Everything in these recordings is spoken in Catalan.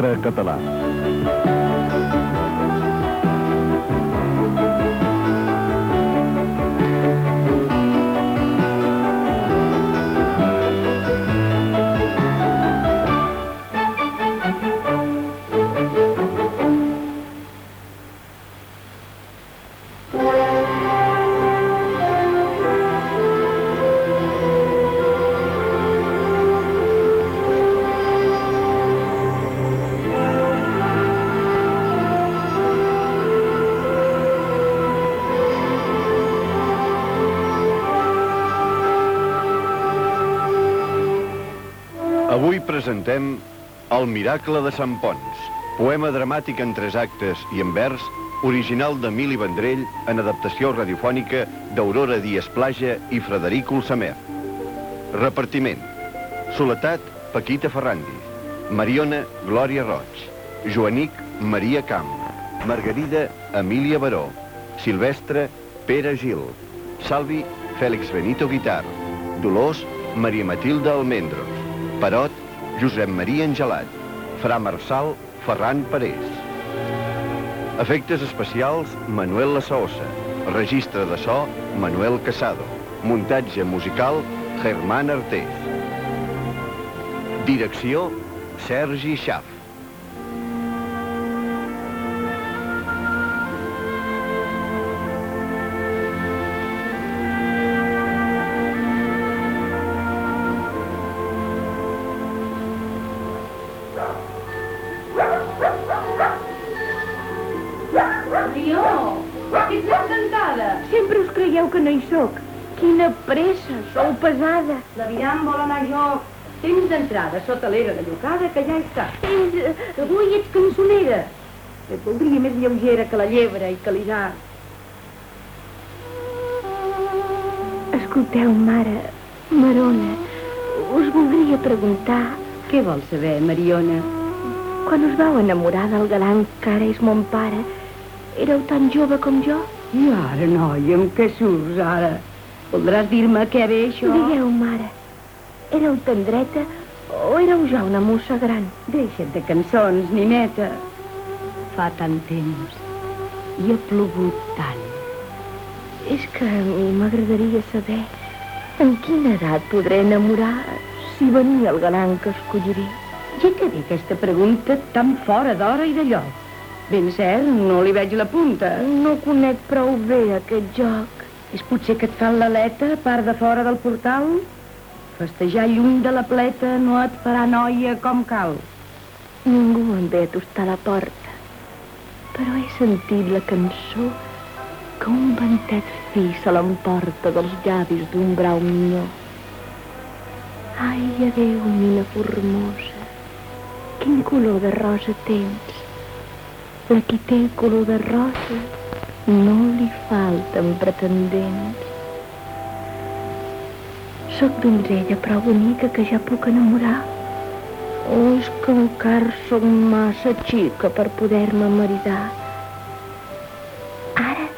teatre català. Presentem El miracle de Sant Pons, poema dramàtic en tres actes i en vers, original d'Emili Vendrell en adaptació radiofònica d'Aurora Díaz Plaja i Frederic Ulsamer. Repartiment. Soletat, Paquita Ferrandi. Mariona, Glòria Roig. Joanic, Maria Camp. Margarida, Emília Baró. Silvestre, Pere Gil. Salvi, Fèlix Benito Guitar. Dolors, Maria Matilda Almendros. Perot, Josep Maria Angelat. Fra Marçal, Ferran Parés. Efectes especials, Manuel Lasaosa. Registre de so, Manuel Casado. Muntatge musical, Germán Artés. Direcció, Sergi Schaff. Pesada. L'aviram vol anar a joc. Temps d'entrada sota l'era de llocada que ja està. Tens... eh, Avui ets cançonera. Et voldria més lleugera que la llebre i que l'isard. Escolteu, mare, Marona, us voldria preguntar... Què vols saber, Mariona? Quan us vau enamorar del galant que ara és mon pare, éreu tan jove com jo? I ara, noia, amb què surts, ara? Voldràs dir-me què ve això? Digueu, mare, éreu tendreta o éreu ja una mossa gran? Deixa't de cançons, nineta. Fa tant temps. I ha plogut tant. És que a mi m'agradaria saber en quina edat podré enamorar si venia el galant que escolliré. Ja que ve aquesta pregunta tan fora d'hora i de lloc. Ben cert, no li veig la punta. No conec prou bé aquest joc. És potser que et fan l'aleta a part de fora del portal? Festejar lluny de la pleta no et farà noia com cal. Ningú em ve a tostar la porta. Però he sentit la cançó que un ventet fi se l'emporta dels llavis d'un brau minyó. Ai, adéu, mina formosa, quin color de rosa tens. La qui té color de rosa no li falten pretendents. Soc donzella prou bonica que ja puc enamorar. O és que encara sóc massa xica per poder-me maridar? Ara,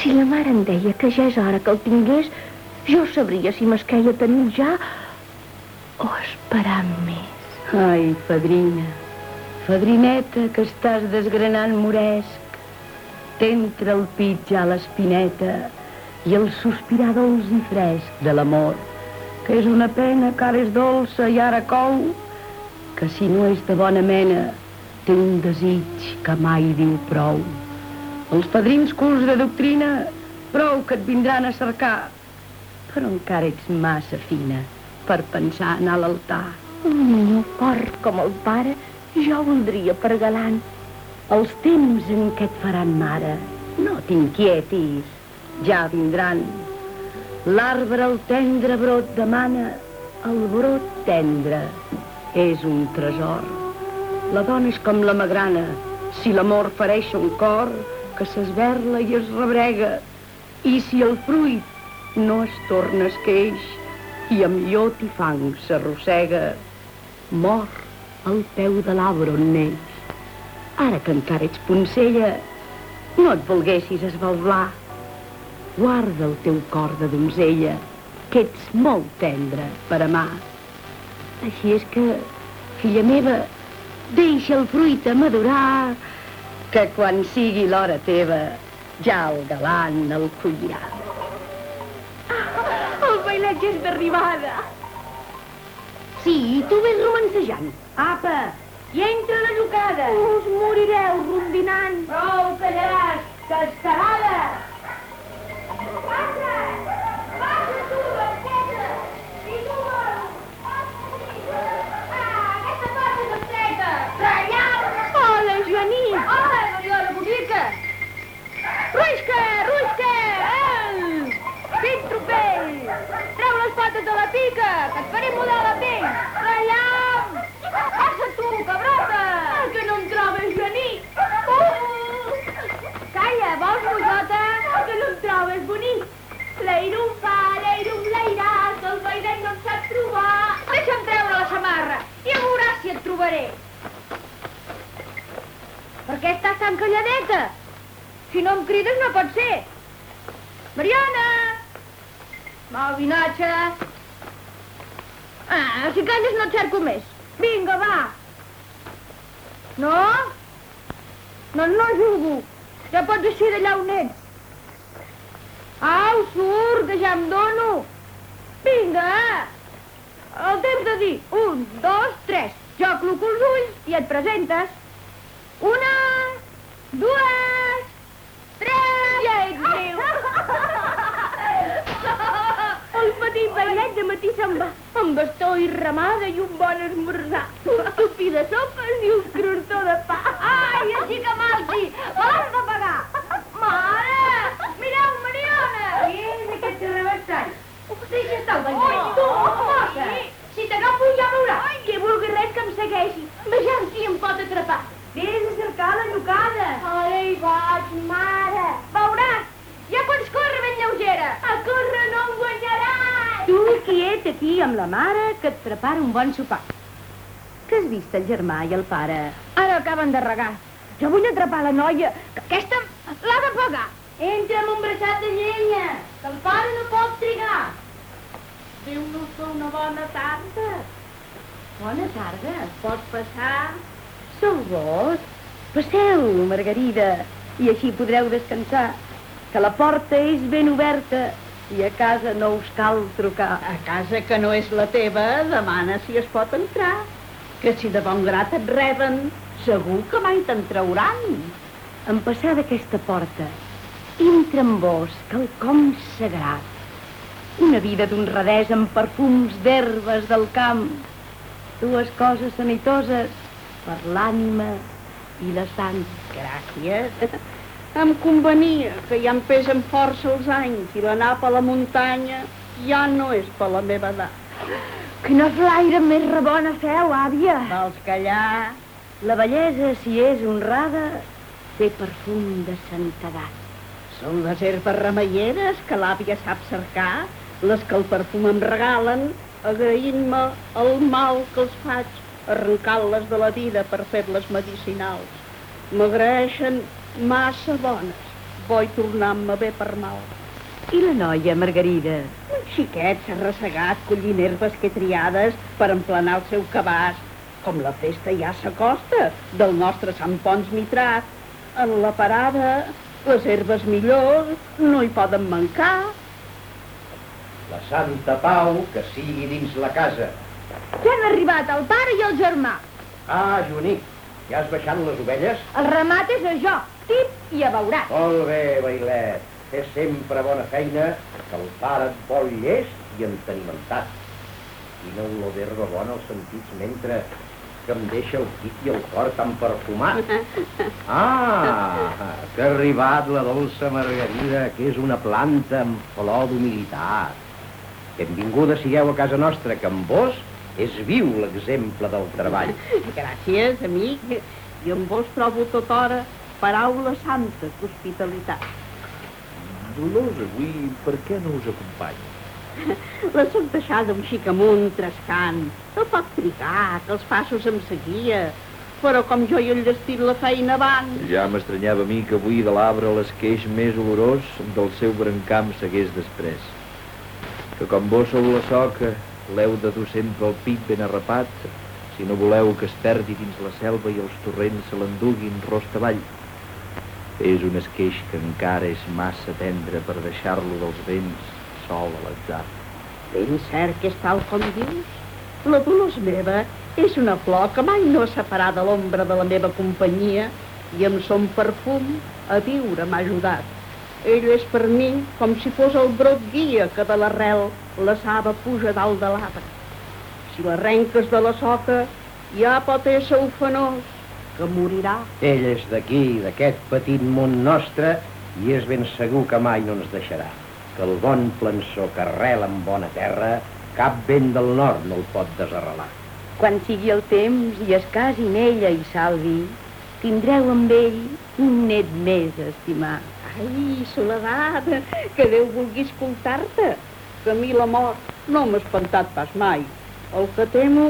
si la mare em deia que ja és hora que el tingués, jo sabria si m'esqueia tenir ja o esperar més. Ai, fadrina, fadrineta, que estàs desgranant moresc. T'entra el pit ja l'espineta i el sospirar dolç i fresc de l'amor, que és una pena que ara és dolça i ara cou, que si no és de bona mena té un desig que mai diu prou. Els padrins culs de doctrina prou que et vindran a cercar, però encara ets massa fina per pensar en l'altar. Un minyó fort com el pare jo voldria per galant. Els temps en què et faran mare, no t'inquietis, ja vindran. L'arbre el tendre brot demana, el brot tendre és un tresor. La dona és com la magrana, si l'amor fereix un cor, que s'esberla i es rebrega, i si el fruit no es torna esqueix i amb llot i fang s'arrossega, mor al peu de l'arbre on neix. Ara que encara ets poncella, no et volguessis esbalvar. Guarda el teu cor de donzella, que ets molt tendre per amar. Així és que, filla meva, deixa el fruit a madurar, que quan sigui l'hora teva, ja el galant el collirà. El bailet ja és d'arribada. Sí, tu ves romancejant. Apa, i entra la llocada. Us morireu rondinant. Prou callaràs, cascarada! Passa! Passa tu, Barqueta! I tu, Ah, aquesta porta és estreta! Traieu! Hola, Joaní. Hola, Mariola Bonica! Ruixca, ruixca! Eh! Quin tropell! Treu les potes de la pica, que et faré mudar la pell! Traieu! Passa tu, cabrota! Ah, que no em trobes, Joaní! Uh! Calla, vols rosota? Ah, que no em trobes, bonic! Leirum fa, leirum leirà, que el bailet no em sap trobar. Deixa'm treure la samarra i ja veuràs si et trobaré. Per què estàs tan calladeta? Si no em crides no pot ser. Mariana! Malvinatge! Ah, si calles no et cerco més. Vinga, va! No? No, no jugo. Ja pots eixir d'allà on ets. Au, surt, que ja em dono. Vinga! El temps de dir un, dos, tres. Jo cloco els ulls i et presentes. Una, dues, tres... Ja ets meu. El petit bailet de matí se'n va, amb bastó i ramada i un bon esmorzar. Un tupí de sopes i un crostó de pa. Ai, així que malsi! L'has de pagar! Mare! Mireu, Mariona! Qui és aquest rebassat? Deixa estar el Oi, bailet. tu, mossa! Si t'agafo ja veuràs. Qui vulgui res que em segueixi. Vejam si em pot atrapar. Vés a cercar la llocada. Ara hi vaig, mare. Veuràs, ja pots córrer ben lleugera. A córrer no em guanyaràs. Tu quiet aquí amb la mare que et prepara un bon sopar. Que has vist el germà i el pare? Ara acaben de regar. Jo vull atrapar la noia, que aquesta l'ha de pagar. Entra amb un braçat de llenya, que el pare no pot trigar. Diu-nos una bona tarda. Bona tarda. Pot passar? Sou vos? Passeu, Margarida, i així podreu descansar, que la porta és ben oberta i a casa no us cal trucar. A casa que no és la teva, demana si es pot entrar. Que si de bon grat et reben, segur que mai te'n trauran. En passar d'aquesta porta, entra en vos quelcom sagrat. Una vida d'honradesa amb perfums d'herbes del camp. Dues coses sanitoses per l'ànima i la sang. Gràcies. Em convenia que ja em pesen força els anys i l'anar per la muntanya ja no és per la meva edat. Quina flaire més rebona feu, àvia. Vols callar? La bellesa, si és honrada, té perfum de santedat. Són les herbes remeieres que l'àvia sap cercar, les que el perfum em regalen, agraint-me el mal que els faig, arrencant-les de la vida per fer-les medicinals. M'agraeixen massa bones. Vull tornar-me bé per mal. I la noia, Margarida? Un xiquet s'ha ressegat collint herbes que triades per emplenar el seu cabàs. Com la festa ja s'acosta del nostre Sant Pons Mitrat. En la parada, les herbes millors no hi poden mancar. La santa pau que sigui dins la casa. Ja han arribat el pare i el germà. Ah, Joanic, ja has baixat les ovelles? El remat és a jo, tip i a veuràs. Molt bé, Bailet. Fes sempre bona feina, que el pare et vol llest i entenimentat. Quina olor d'herba bona als sentits mentre que em deixa el pit i el cor tan perfumat. Ah, que ha arribat la dolça margarida, que és una planta amb flor d'humilitat. Benvinguda sigueu a casa nostra, que amb vos és viu l'exemple del treball. Gràcies, amic. I amb vos trobo tota hora paraules santes d'hospitalitat. Dolors, avui per què no us acompanya? La soc deixada un xic amunt, trascant. No pot trigar, que els passos em seguia. Però com jo he enllestit la feina abans... Ja m'estranyava a mi que avui de l'arbre l'esqueix més olorós del seu brancam s'hagués després. Que com vos sou la soca, l'heu de dur sempre el pit ben arrapat, si no voleu que es perdi dins la selva i els torrents se l'enduguin rost avall. És un esqueix que encara és massa tendre per deixar-lo dels vents sol a l'atzar. Ben cert que és tal com dius. La Dolors meva és una flor que mai no s'ha parat de l'ombra de la meva companyia i amb son perfum a viure m'ha ajudat. Ell és per mi com si fos el brot guia que de l'arrel la saba puja dalt de l'arbre. Si l'arrenques de la soca, ja pot ésser ofenós, que morirà. Ell és d'aquí, d'aquest petit món nostre, i és ben segur que mai no ens deixarà. Que el bon plançó que arrela en bona terra, cap vent del nord no el pot desarrelar. Quan sigui el temps i es casi amb ella i salvi, tindreu amb ell un net més a estimar. Ai, Soledat, que Déu vulgui escoltar-te, que a mi la mort no m'ha espantat pas mai. El que temo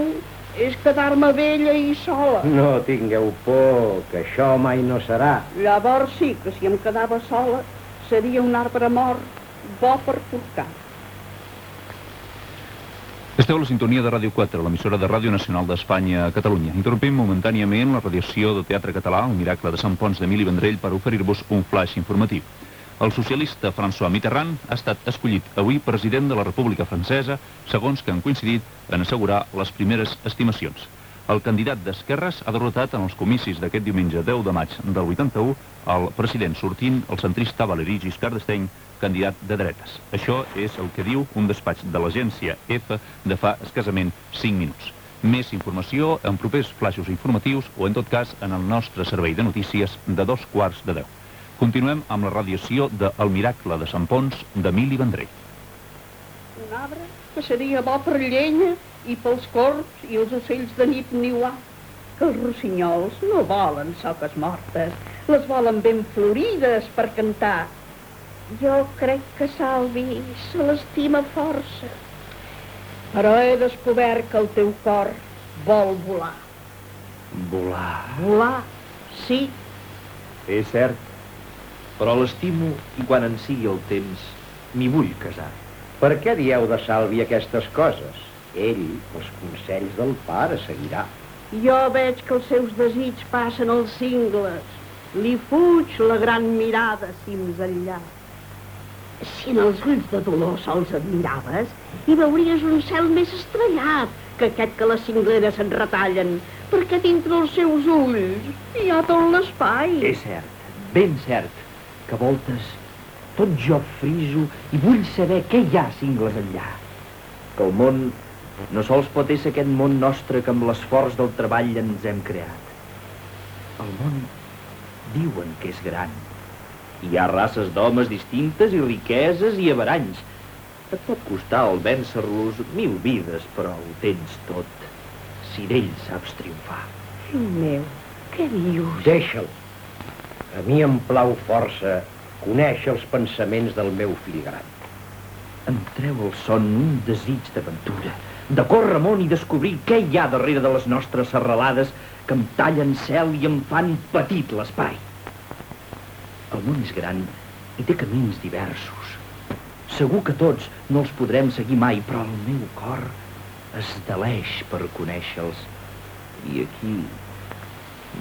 és quedar-me vella i sola. No tingueu por, que això mai no serà. Llavors sí que si em quedava sola seria un arbre mort bo per portar. Esteu a la sintonia de Ràdio 4, l'emissora de Ràdio Nacional d'Espanya a Catalunya. Interrompim momentàniament la radiació de Teatre Català, el miracle de Sant Pons d'Emili Vendrell, per oferir-vos un flash informatiu. El socialista François Mitterrand ha estat escollit avui president de la República Francesa, segons que han coincidit en assegurar les primeres estimacions. El candidat d'Esquerres ha derrotat en els comicis d'aquest diumenge 10 de maig del 81 el president sortint, el centrista Valéry Giscard d'Esteny, candidat de dretes. Això és el que diu un despatx de l'agència EFA de fa escasament 5 minuts. Més informació en propers flaixos informatius o, en tot cas, en el nostre servei de notícies de dos quarts de deu. Continuem amb la radiació de El miracle de Sant Pons d'Emili Vendrell. Un arbre que seria bo per llenya i pels corbs i els ocells de nit niuar. Que els rossinyols no volen soques mortes, les volen ben florides per cantar jo crec que Salvi se l'estima força. Però he descobert que el teu cor vol volar. Volar. Volar, sí. És cert, però l'estimo i quan en sigui el temps m'hi vull casar. Per què dieu de Salvi aquestes coses? Ell, els consells del pare, seguirà. Jo veig que els seus desigs passen als cingles. Li fuig la gran mirada cims enllà. Si en els ulls de Dolors els admiraves, hi veuries un cel més estrellat que aquest que les cingleres se'n retallen, perquè dintre els seus ulls hi ha tot l'espai. És cert, ben cert, que voltes tot jo friso i vull saber què hi ha cingles enllà. Que el món no sols pot ser aquest món nostre que amb l'esforç del treball ens hem creat. El món diuen que és gran, hi ha races d'homes distintes i riqueses i avaranys. Et pot costar el vèncer-los mil vides, però ho tens tot, si d'ell saps triomfar. Fill meu, què dius? Deixa'l. A mi em plau força conèixer els pensaments del meu fill gran. Em treu el son un desig d'aventura, de córrer món i descobrir què hi ha darrere de les nostres serralades que em tallen cel i em fan petit l'espai. El món és gran i té camins diversos. Segur que tots no els podrem seguir mai, però el meu cor es deleix per conèixer-los. I aquí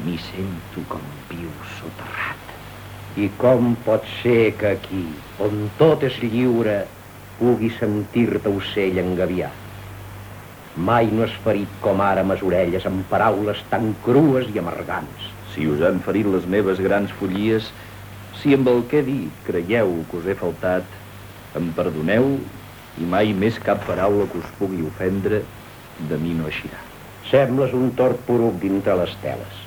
m'hi sento com viu soterrat. I com pot ser que aquí, on tot és lliure, pugui sentir-te ocell engaviar? Mai no has ferit com ara mes orelles amb paraules tan crues i amargants. Si us han ferit les meves grans follies, si amb el que he dit creieu que us he faltat, em perdoneu i mai més cap paraula que us pugui ofendre de mi no eixirà. Sembles un tort poruc dintre les teles.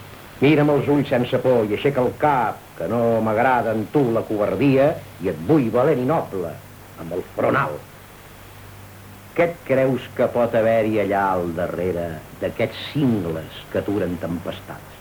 Mira'm els ulls sense por i aixeca el cap, que no m'agrada en tu la covardia i et vull valent i noble, amb el front alt. Què et creus que pot haver-hi allà al darrere d'aquests cingles que aturen tempestats?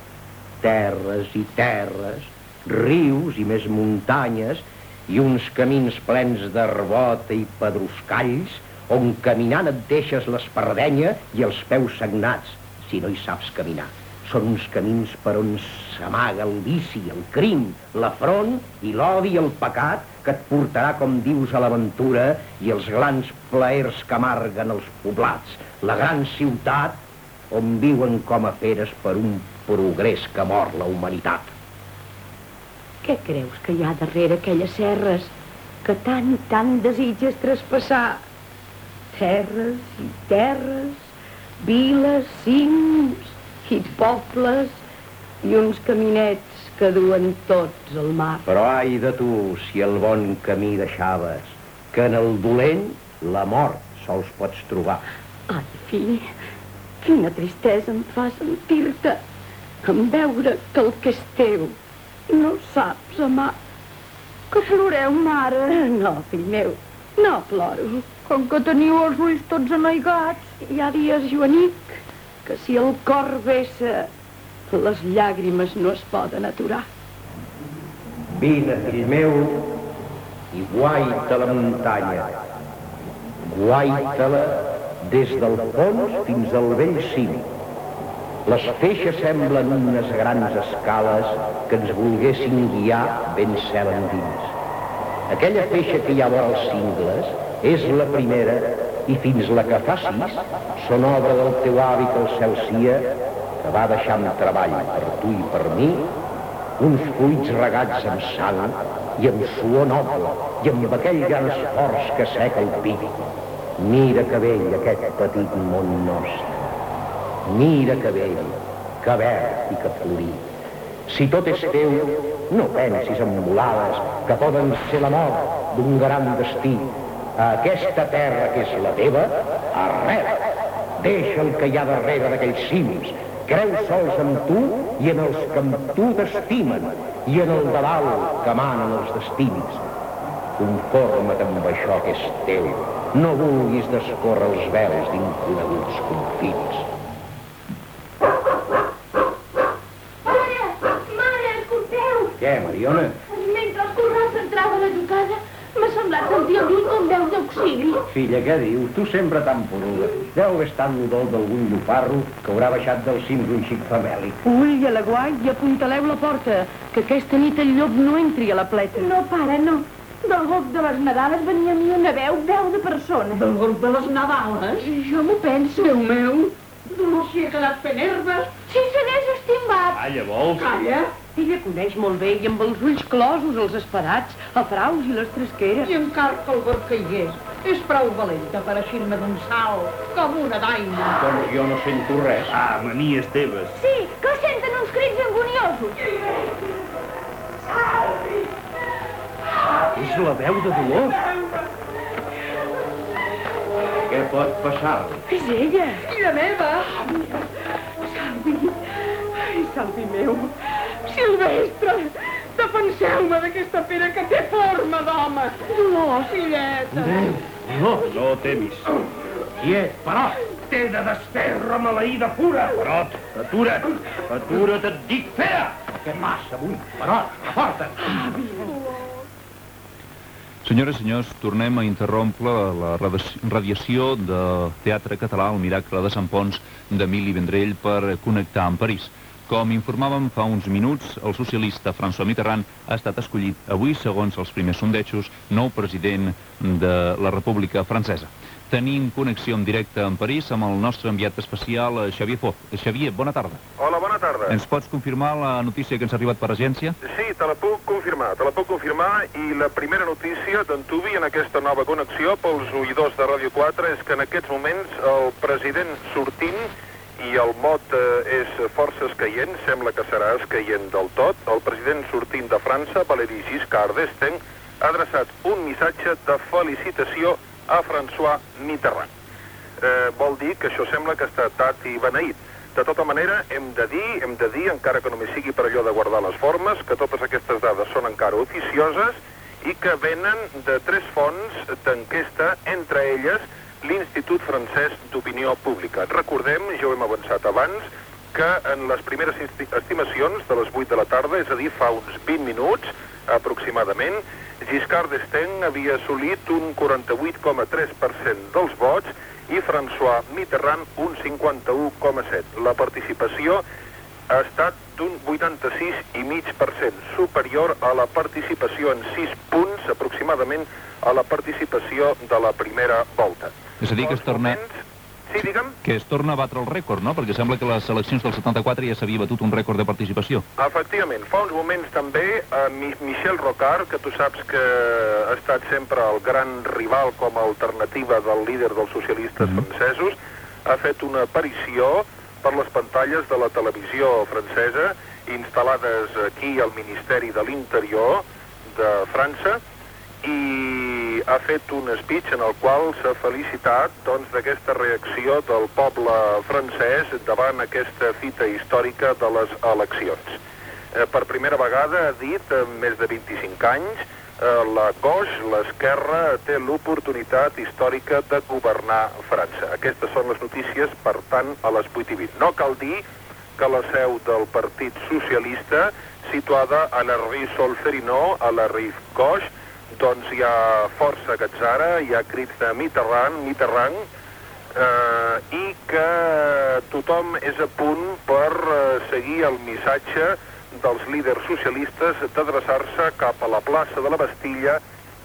Terres i terres, rius i més muntanyes i uns camins plens d'arbota i pedruscalls on caminant et deixes l'espardenya i els peus sagnats, si no hi saps caminar. Són uns camins per on s'amaga el vici, el crim, l'afront i l'odi i el pecat que et portarà, com dius, a l'aventura i els grans plaers que amarguen els poblats, la gran ciutat on viuen com a feres per un progrés que mor la humanitat. Què creus que hi ha darrere aquelles serres que tant i tant desitges traspassar? Terres i terres, viles, cims i pobles i uns caminets que duen tots al mar. Però ai de tu, si el bon camí deixaves, que en el dolent la mort sols pots trobar. Ai, fill, quina tristesa em fa sentir-te en veure que el que és teu no saps amar. Que ploreu, mare? No, fill meu, no ploro. Com que teniu els ulls tots amaigats, hi ha dies, Joanic, que si el cor vessa, les llàgrimes no es poden aturar. Vine, fill meu, i guaita la muntanya. Guaita-la des del fons fins al vell cim. Les feixes semblen unes grans escales que ens volguessin guiar ben cel endins. Aquella feixa que hi ha vora els cingles és la primera i fins la que fa sis són obra del teu avi que el cel sia que va deixar amb treball per tu i per mi uns fruits regats amb sang i amb suor noble i amb aquell gran esforç que seca el pit. Mira que vell aquest petit món nostre. Mira que vell, que verd i que florit. Si tot és teu, no pensis en volades que poden ser la mort d'un gran destí. A aquesta terra que és la teva, arrel. Deixa el que hi ha darrere d'aquells cims. Creu sols en tu i en els que amb tu t'estimen i en el de dalt que manen els destins. Conforma't amb això que és teu. No vulguis descórrer els vels d'inconeguts confins. Mare! Mare, escolteu! Què, Mariona? Mentre el corral s'entrava a la casa, sentir el lluny com veu d'auxili. Filla, què dius? Tu sempre tan poruga. Deu haver estat l'odol d'algun lloparro que haurà baixat del cim d'un xic famèlic. Ull a la guai i apuntaleu la porta, que aquesta nit el llop no entri a la pleta. No, pare, no. Del golf de les Nadales venia a mi una veu, veu de persona. Del golf de les Nadales? Jo m'ho penso. Déu meu, no s'hi ha quedat fent herbes. Si se n'és estimbat. Calla, vols? Calla, Ella coneix molt bé i amb els ulls closos, els esperats, a fraus i les tresqueres. i encara que el gos caigués. És prou valenta per eixir-me d'un salt, com una daina. Doncs jo no sento res. Ah, manies teves. Sí, que senten uns crits angoniosos. És la veu de Dolors. Què pot passar? És ella. Filla meva! Salvi. Meu. Silvestre, defenseu-me d'aquesta pera que té forma d'home. Dolors, filleta. No, No temis. Quiet, Perot! Té de desterra maleïda pura! Perot, atura't. Atura't, et dic. Espera! Què passa avui? Perot, reporta't! Senyores i senyors, tornem a interrompre la radi- radiació de Teatre Català El Miracle de Sant Pons d'Emili Vendrell per connectar amb París. Com informàvem fa uns minuts, el socialista François Mitterrand ha estat escollit avui, segons els primers sondejos, nou president de la República Francesa. Tenim connexió en directe amb París amb el nostre enviat especial, eh, Xavier Foz. Xavier, bona tarda. Hola, bona tarda. Ens pots confirmar la notícia que ens ha arribat per agència? Sí, te la puc confirmar, te la puc confirmar i la primera notícia d'Antubi en aquesta nova connexió pels oïdors de Ràdio 4 és que en aquests moments el president sortint i el mot eh, és força escaient, sembla que serà escaient del tot, el president sortint de França, Valéry Giscard d'Estaing, ha adreçat un missatge de felicitació a François Mitterrand. Eh, vol dir que això sembla que està dat i beneït. De tota manera, hem de dir, hem de dir, encara que només sigui per allò de guardar les formes, que totes aquestes dades són encara oficioses i que venen de tres fonts d'enquesta, entre elles l'Institut Francès d'Opinió Pública. Recordem, ja ho hem avançat abans, que en les primeres esti- estimacions de les 8 de la tarda, és a dir, fa uns 20 minuts aproximadament, Giscard d'Estaing havia assolit un 48,3% dels vots i François Mitterrand un 51,7%. La participació ha estat d'un 86,5%, superior a la participació en 6 punts aproximadament a la participació de la primera volta. És a dir, que es torna... Sí, digue'm. Que es torna a batre el rècord, no? Perquè sembla que les eleccions del 74 ja s'havia batut un rècord de participació. Efectivament, fa uns moments també eh, Mi Michel Rocard, que tu saps que ha estat sempre el gran rival com a alternativa del líder dels socialistes mm -hmm. francesos, ha fet una aparició per les pantalles de la televisió francesa instal·lades aquí al Ministeri de l'Interior de França i ha fet un speech en el qual s'ha felicitat doncs, d'aquesta reacció del poble francès davant aquesta fita històrica de les eleccions. Eh, per primera vegada ha dit, en més de 25 anys, eh, la gauche, l'esquerra, té l'oportunitat històrica de governar França. Aquestes són les notícies, per tant, a les 8 i 20. No cal dir que la seu del Partit Socialista, situada a la rue Solferino, a la Rive Gauche, doncs hi ha força gatzara, hi ha crits de Mitterrand, Mitterrand, eh, i que tothom és a punt per eh, seguir el missatge dels líders socialistes d'adreçar-se cap a la plaça de la Bastilla,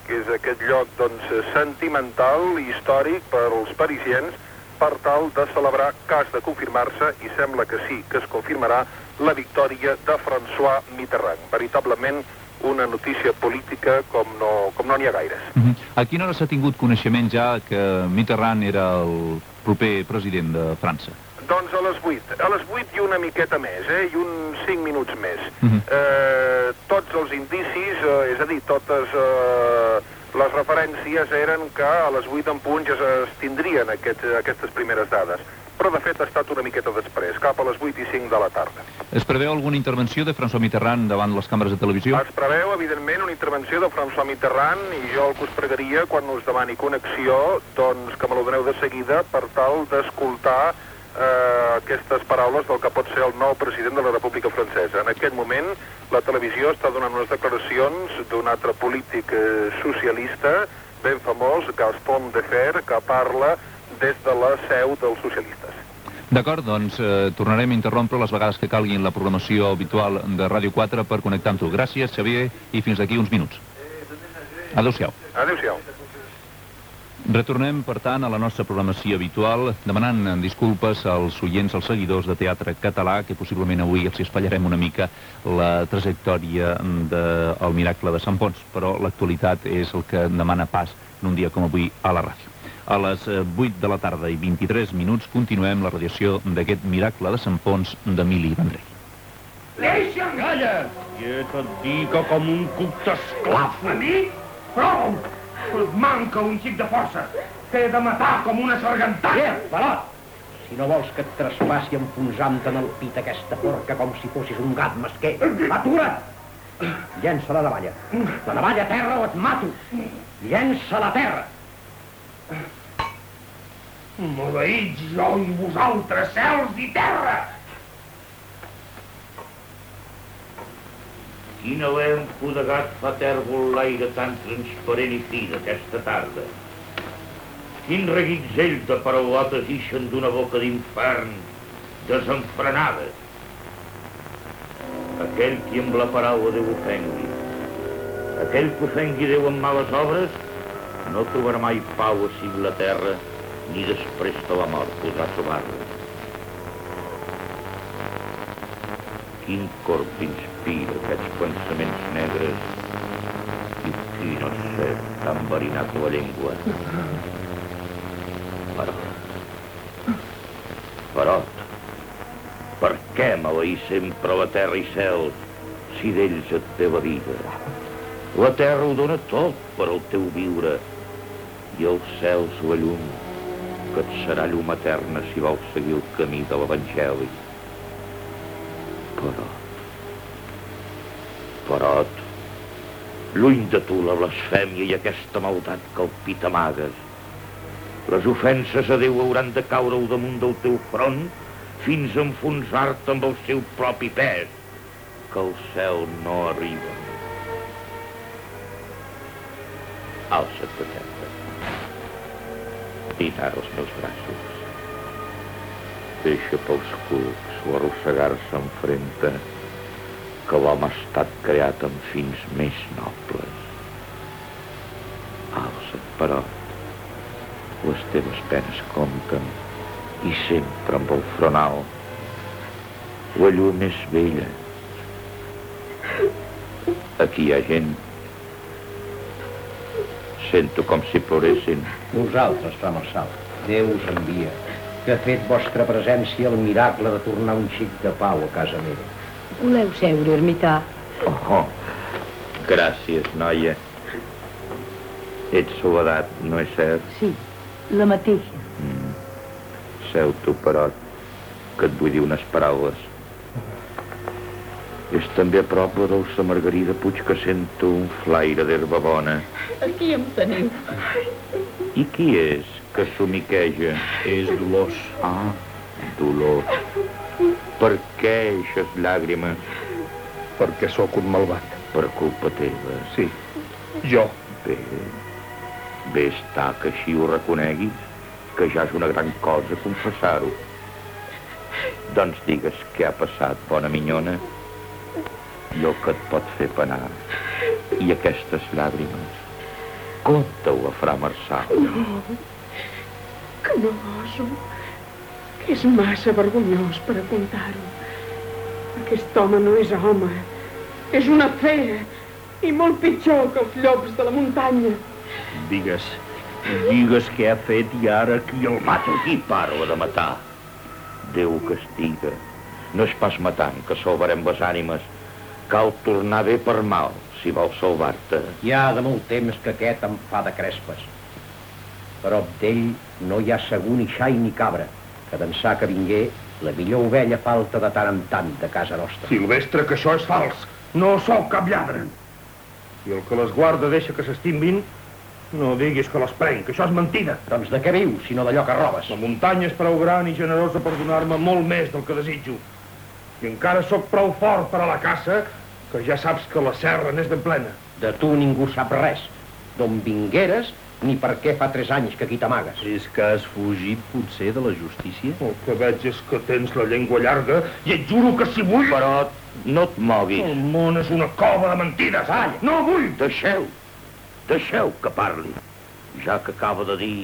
que és aquest lloc doncs, sentimental i històric per als parisiens, per tal de celebrar, cas de confirmar-se, i sembla que sí que es confirmarà, la victòria de François Mitterrand. Veritablement una notícia política com no com no n'hi ha gaires. Uh -huh. A quina hora s'ha tingut coneixement ja que Mitterrand era el proper president de França? Doncs a les 8. A les 8 i una miqueta més, eh? I uns 5 minuts més. Uh -huh. eh, tots els indicis, eh, és a dir, totes eh, les referències eren que a les 8 en punt ja es tindrien aquest, aquestes primeres dades però de fet ha estat una miqueta després, cap a les 8 i 5 de la tarda. Es preveu alguna intervenció de François Mitterrand davant les càmeres de televisió? Es preveu, evidentment, una intervenció de François Mitterrand i jo el que us pregaria, quan us demani connexió, doncs que me lo doneu de seguida per tal d'escoltar eh, aquestes paraules del que pot ser el nou president de la República Francesa. En aquest moment, la televisió està donant unes declaracions d'un altre polític eh, socialista ben famós, Gaston Defer, que parla des de la seu dels socialistes. D'acord, doncs eh, tornarem a interrompre les vegades que calguin la programació habitual de Ràdio 4 per connectar amb tu. Gràcies, Xavier, i fins d'aquí uns minuts. Adéu-siau. Adéu-siau. Retornem, per tant, a la nostra programació habitual, demanant disculpes als oients, als seguidors de teatre català, que possiblement avui els espatllarem una mica la trajectòria del de, miracle de Sant Pons, però l'actualitat és el que demana pas en un dia com avui a la ràdio. A les 8 eh, de la tarda i 23 minuts continuem la radiació d'aquest miracle de Sant Pons d'Emili Vendrell. Deixa'm! Calla! I et dic com un cuc d'esclaf. A mi? Prou! Et manca un xic de força. T'he de matar com una sargantana. Eh, Balot! Si no vols que et traspassi enfonsant en el pit aquesta porca com si fossis un gat mesquer, atura't! Llença la navalla. La navalla a terra o et mato. Llença la terra. Maleïts jo i vosaltres, cels i terra! Quin haver empudegat fa tèrbol l'aire tan transparent i fi d'aquesta tarda. Quin reguitzell de paraulotes ixen d'una boca d'infern desenfrenada. Aquell qui amb la paraula Déu ofengui, aquell que ofengui Déu amb males obres, no trobarà mai pau a la terra ni després de la mort podrà trobar-la. Quin corp inspira aquests pensaments negres i quin set tan enverinat la llengua. Però, però, per què maleir sempre la terra i cel si d'ells et té la vida? La terra ho dona tot per al teu viure i el cel la llum que et serà llum eterna si vols seguir el camí de l'Evangeli. Però, però, lluny de tu la blasfèmia i aquesta maldat que el pit amagues. Les ofenses a Déu hauran de caure al damunt del teu front fins a enfonsar-te amb el seu propi pes, que el cel no arriba. Alça't de terra pinar els meus braços. Deixa pels cucs o arrossegar-se enfrenta que l'home ha estat creat amb fins més nobles. Alça't, però, les teves penes compten i sempre amb el fronal. La llum és vella. Aquí hi ha gent. Sento com si ploressin. Nosaltres, Fra Marçal, Déu us envia, que ha fet vostra presència el miracle de tornar un xic de pau a casa meva. Voleu seure, ermità? Oh, gràcies, noia. Ets soledat, no és cert? Sí, la mateixa. Mm. Seu tu, Perot, que et vull dir unes paraules. És també a prop la dolça Margarida Puig que sento un flaire d'herba bona. Aquí em teniu. I qui és que somiqueja? És Dolors. Ah, Dolors. Per què eixes llàgrimes? Perquè sóc un malvat. Per culpa teva. Sí, jo. Bé, bé està que així ho reconeguis, que ja és una gran cosa confessar-ho. Doncs digues què ha passat, bona minyona. Allò que et pot fer penar. I aquestes llàgrimes. Conta-ho a fra Marçal. No, que no. Que és massa vergonyós per a contar-ho. Aquest home no és home. És una fera. I molt pitjor que els llops de la muntanya. Digues, digues què ha fet i ara qui el mata. Qui parla de matar? Déu castiga. No és pas matant que salvarem les ànimes. Cal tornar bé per mal, si vols salvar-te. Ja de molt temps que aquest em fa de crespes. Però d'ell no hi ha segur ni xai ni cabra, que d'ençà que vingué la millor ovella falta de tant en tant de casa nostra. Silvestre, que això és fals. No sóc cap lladre. Si el que les guarda deixa que s'estimbin, no diguis que les prenc, que això és mentida. Doncs de què vius, si no d'allò que robes? La muntanya és prou gran i generosa per donar-me molt més del que desitjo. I encara sóc prou fort per a la caça, que ja saps que la serra n'és ben plena. De tu ningú sap res. D'on vingueres, ni per què fa tres anys que aquí t'amagues. És que has fugit, potser, de la justícia? El que veig és que tens la llengua llarga i et juro que si vull... Però no et moguis. El món és una cova de mentides. Calla. No vull! Deixeu, deixeu que parli. Ja que acaba de dir,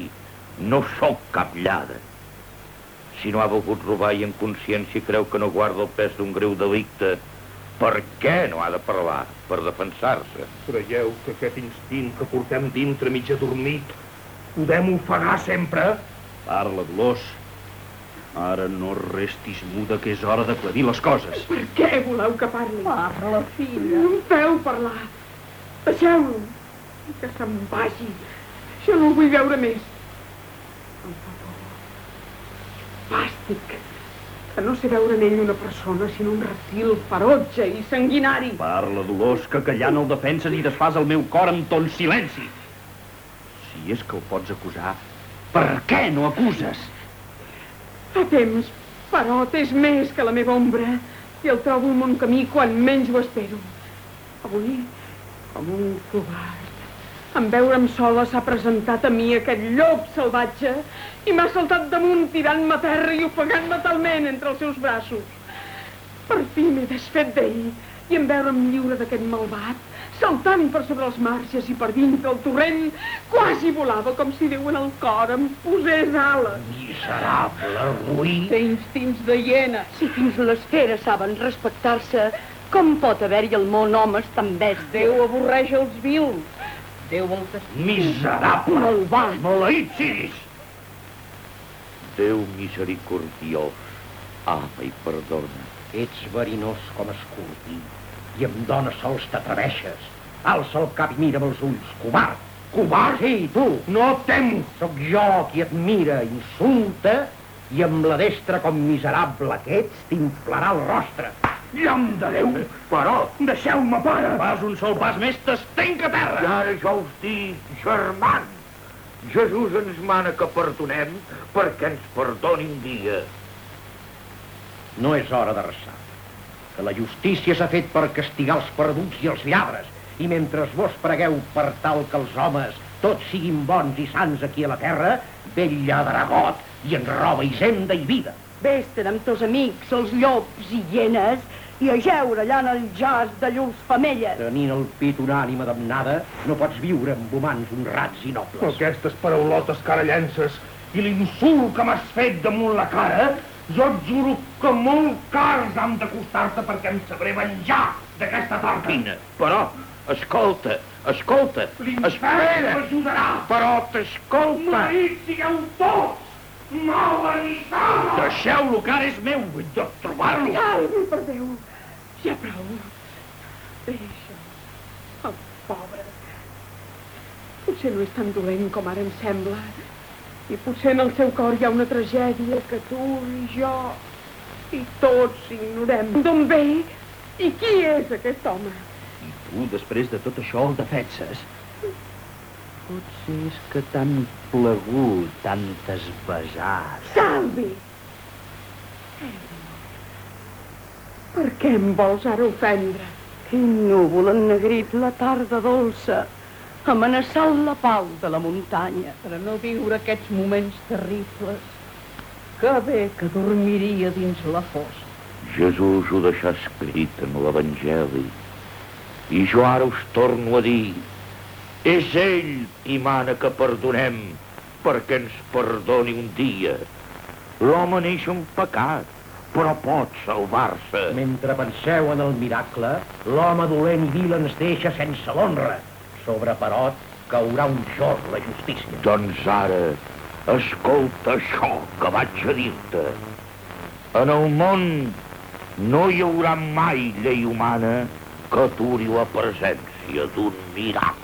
no sóc cap lladre. Si no ha volgut robar i en consciència creu que no guarda el pes d'un greu delicte, per què no ha de parlar? Per defensar-se. Creieu que aquest instint que portem dintre mig adormit podem ofegar sempre? Parla, Dolors. Ara no restis muda, que és hora d'aclarir les coses. Per què voleu que parli? Parla, filla. No em feu parlar. Deixeu-lo. Que se'n vagi. Jo no el vull veure més. Per favor. Fàstic. Que no sé veure en ell una persona, sinó un reptil ferotge i sanguinari. Parla, Dolors, que callant el defenses i desfas el meu cor amb ton silenci. Si és que el pots acusar, per què no acuses? Fa temps, però és més que la meva ombra i el trobo un camí quan menys ho espero. Avui, com un covard, en veure'm sola s'ha presentat a mi aquest llop salvatge i m'ha saltat damunt tirant-me a terra i ofegant-me talment entre els seus braços. Per fi m'he desfet d'ell i en veure'm lliure d'aquest malvat, saltant per sobre els marges i per dintre el torrent, quasi volava com si Déu en el cor em posés ales. Miserable, ruï. Té instints de hiena. Si fins les feres saben respectar-se, com pot haver-hi al món homes tan bèsties? Déu avorreix els vils. Déu el castiga. Miserable! Malvat. Maleït siguis! Déu misericordiós, ama i perdona. Ets verinós com escorpí i amb dones sols t'atreveixes. Alça el cap i mira'm els ulls, covard. Covard? Sí, tu. No et temo! Sóc jo qui et mira, insulta, i amb la destra com miserable que ets t'inflarà el rostre. Llamp de Déu! Però, deixeu-me, pare! Fas un sol pas més, t'estenc a I terra! ara jo us dic, germans, Jesús ens mana que perdonem perquè ens perdoni un dia. No és hora de resar. Que la justícia s'ha fet per castigar els perduts i els lladres, i mentre vos pregueu per tal que els homes tots siguin bons i sants aquí a la terra, vell lladragot i en roba, hisenda i vida. Vés-te'n amb tos amics, els llops i hienes, i a jeure allà en el jaç de llurs femelles. Tenint al pit una ànima damnada, no pots viure amb humans honrats i nobles. Aquestes paraulotes que ara llences i l'insult que m'has fet damunt la cara, jo et juro que molt cars han de costar-te perquè em sabré venjar d'aquesta torta. Però, escolta, escolta, L'infern m'ajudarà. però t'escolta. Maleïts sigueu tots! Maleïtada! Deixeu-lo, que ara és meu, de trobar-lo. Ai, per Déu, ja prou. Deixa. Oh, pobre. Potser no és tan dolent com ara em sembla. I potser en el seu cor hi ha una tragèdia que tu i jo i tots ignorem. D'on ve i qui és aquest home? I tu, després de tot això, el defenses. Potser és que t'han plegut tantes besades. Salvi! Per què em vols ara ofendre? Quin núvol ennegrit la tarda dolça, amenaçant la pau de la muntanya. Per no viure aquests moments terribles. Que bé que dormiria dins la fossa. Jesús ho deixà escrit en l'Evangeli. I jo ara us torno a dir, és ell qui mana que perdonem perquè ens perdoni un dia. L'home neix en pecat, però pot salvar-se. Mentre penseu en el miracle, l'home dolent i vil ens deixa sense l'honra. Sobre Perot caurà un jorn la justícia. Doncs ara, escolta això que vaig a dir-te. En el món no hi haurà mai llei humana que aturi la presència d'un miracle.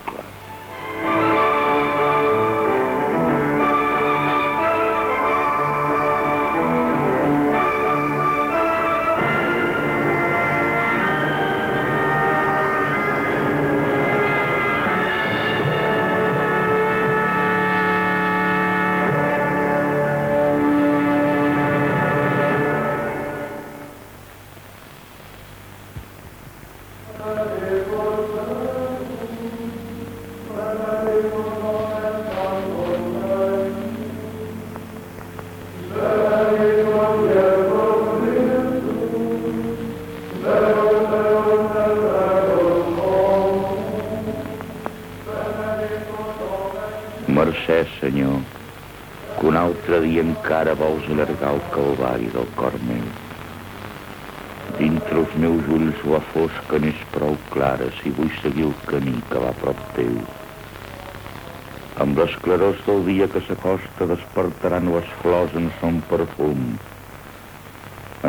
Mercè, Senyor, que un altre dia encara vols allargar el calvari del cor meu. Dintre els meus ulls la fosca n'és prou clara si vull seguir el camí que va prop teu. Amb les clarors del dia que s'acosta despertaran les flors en son perfum.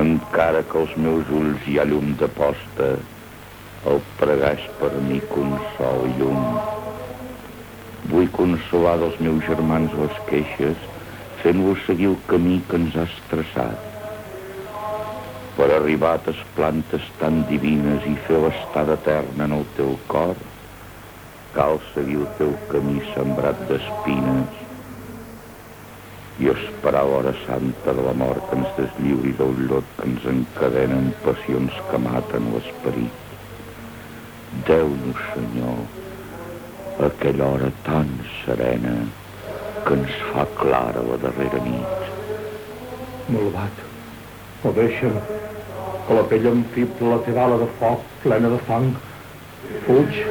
Encara que als meus ulls hi ha llum de posta, el pregar és per mi consol i llum. Vull consolar dels meus germans les queixes, fent-los seguir el camí que ens has traçat. Per arribar a tes plantes tan divines i fer l'estada eterna en el teu cor, cal seguir el teu camí sembrat d'espines i esperar l'hora santa de la mort que ens deslliuri del llot que ens encadena en passions que maten l'esperit. Déu-nos, Senyor, aquella hora tan serena que ens fa clara la darrera nit. Malvat, o deixa'm que la pell em fibla la teva ala de foc plena de fang. Fuig,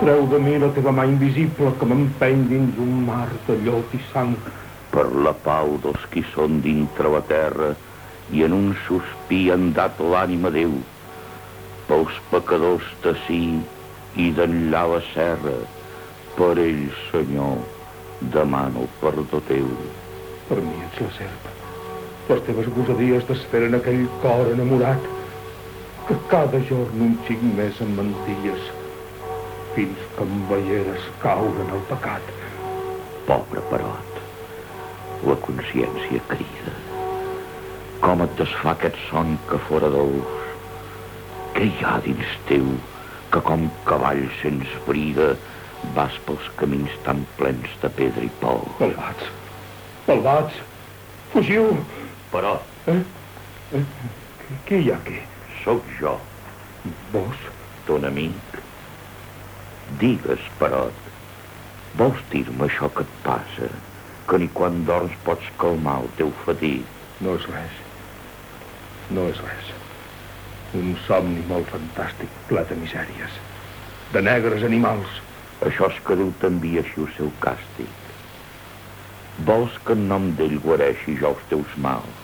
treu de mi la teva mà invisible que m'empeny dins un mar de llot i sang. Per la pau dels qui són dintre la terra i en un sospir han dat l'ànima Déu. Pels pecadors d'ací i d'enllà la serra, per ells, Senyor, demano perdó teu. Per mi ets la serp. Les teves gosadies desferen aquell cor enamorat que cada jorn un xic més em menties fins que em veieres caure en el pecat. Pobre Perot, la consciència crida. Com et desfà aquest son que fora dolç? Què hi ha dins teu que com cavall sense brida vas pels camins tan plens de pedra i pol? Malvats, malvats, fugiu! Perot, Eh? Eh? Qui hi ha aquí? sóc jo, Vos? ton amic. Digues, Perot, vols dir-me això que et passa? Que ni quan dorms pots calmar el teu fatig? No és res. No és res. Un somni molt fantàstic, ple de misèries. De negres animals. Això és que Déu t'envia així el seu càstig. Vols que en nom d'ell guareixi jo els teus mals?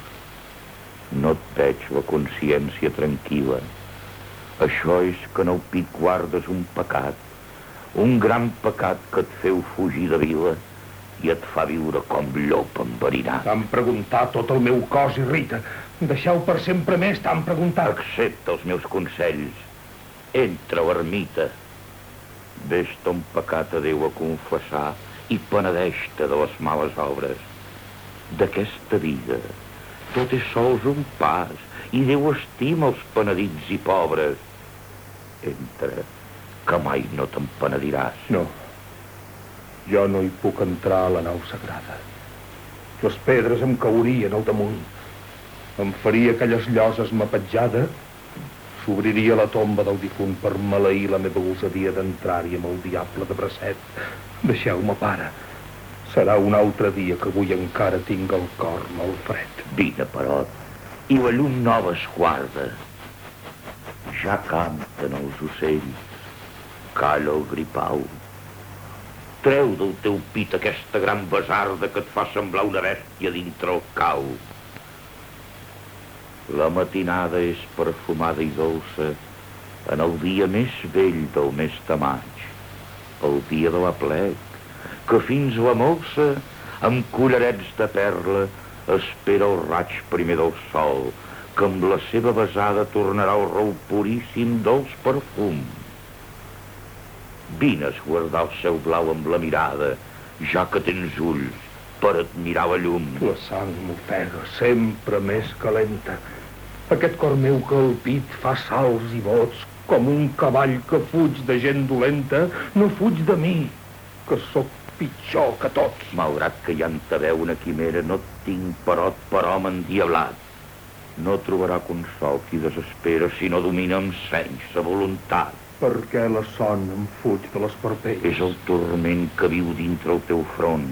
No et veig la consciència tranquil·la. Això és que en el pit guardes un pecat, un gran pecat que et feu fugir de vila i et fa viure com llop enverinat. T'han preguntat tot el meu cos i Rita. Deixeu per sempre més, t'han preguntat. Accepta els meus consells. Entra a l'ermita. Ves ton pecat a Déu a confessar i penedeix-te de les males obres. D'aquesta vida tot és sols un pas i Déu estima els penedits i pobres. Entra, que mai no te'n penediràs. No, jo no hi puc entrar a la nau sagrada. Les pedres em caurien al damunt. Em faria aquelles lloses mapatjada, s'obriria la tomba del difunt per maleir la meva gosadia d'entrar-hi amb el diable de bracet. Deixeu-me, pare. Serà un altre dia que avui encara tinc el cor molt fred. Vine, Perot, i la llum nova es guarda. Ja canten els ocells. Calla el gripau. Treu del teu pit aquesta gran besarda que et fa semblar una bèstia dintre el cau. La matinada és perfumada i dolça en el dia més vell del mes de maig, el dia de la plec, que fins la molsa, amb collarets de perla, espera el raig primer del sol, que amb la seva besada tornarà el rou puríssim dels perfums. Vine a esguardar el seu blau amb la mirada, ja que tens ulls per admirar la llum. La sang m'ofega, sempre més calenta. Aquest cor meu que al pit fa salts i bots, com un cavall que fuig de gent dolenta, no fuig de mi, que sóc pitjor que tots. Malgrat que ja en veu una quimera, no tinc perot per home endiablat. No trobarà consol qui desespera si no domina amb seny sa voluntat. Per què la son em fuig de les parpells? És el torment que viu dintre el teu front.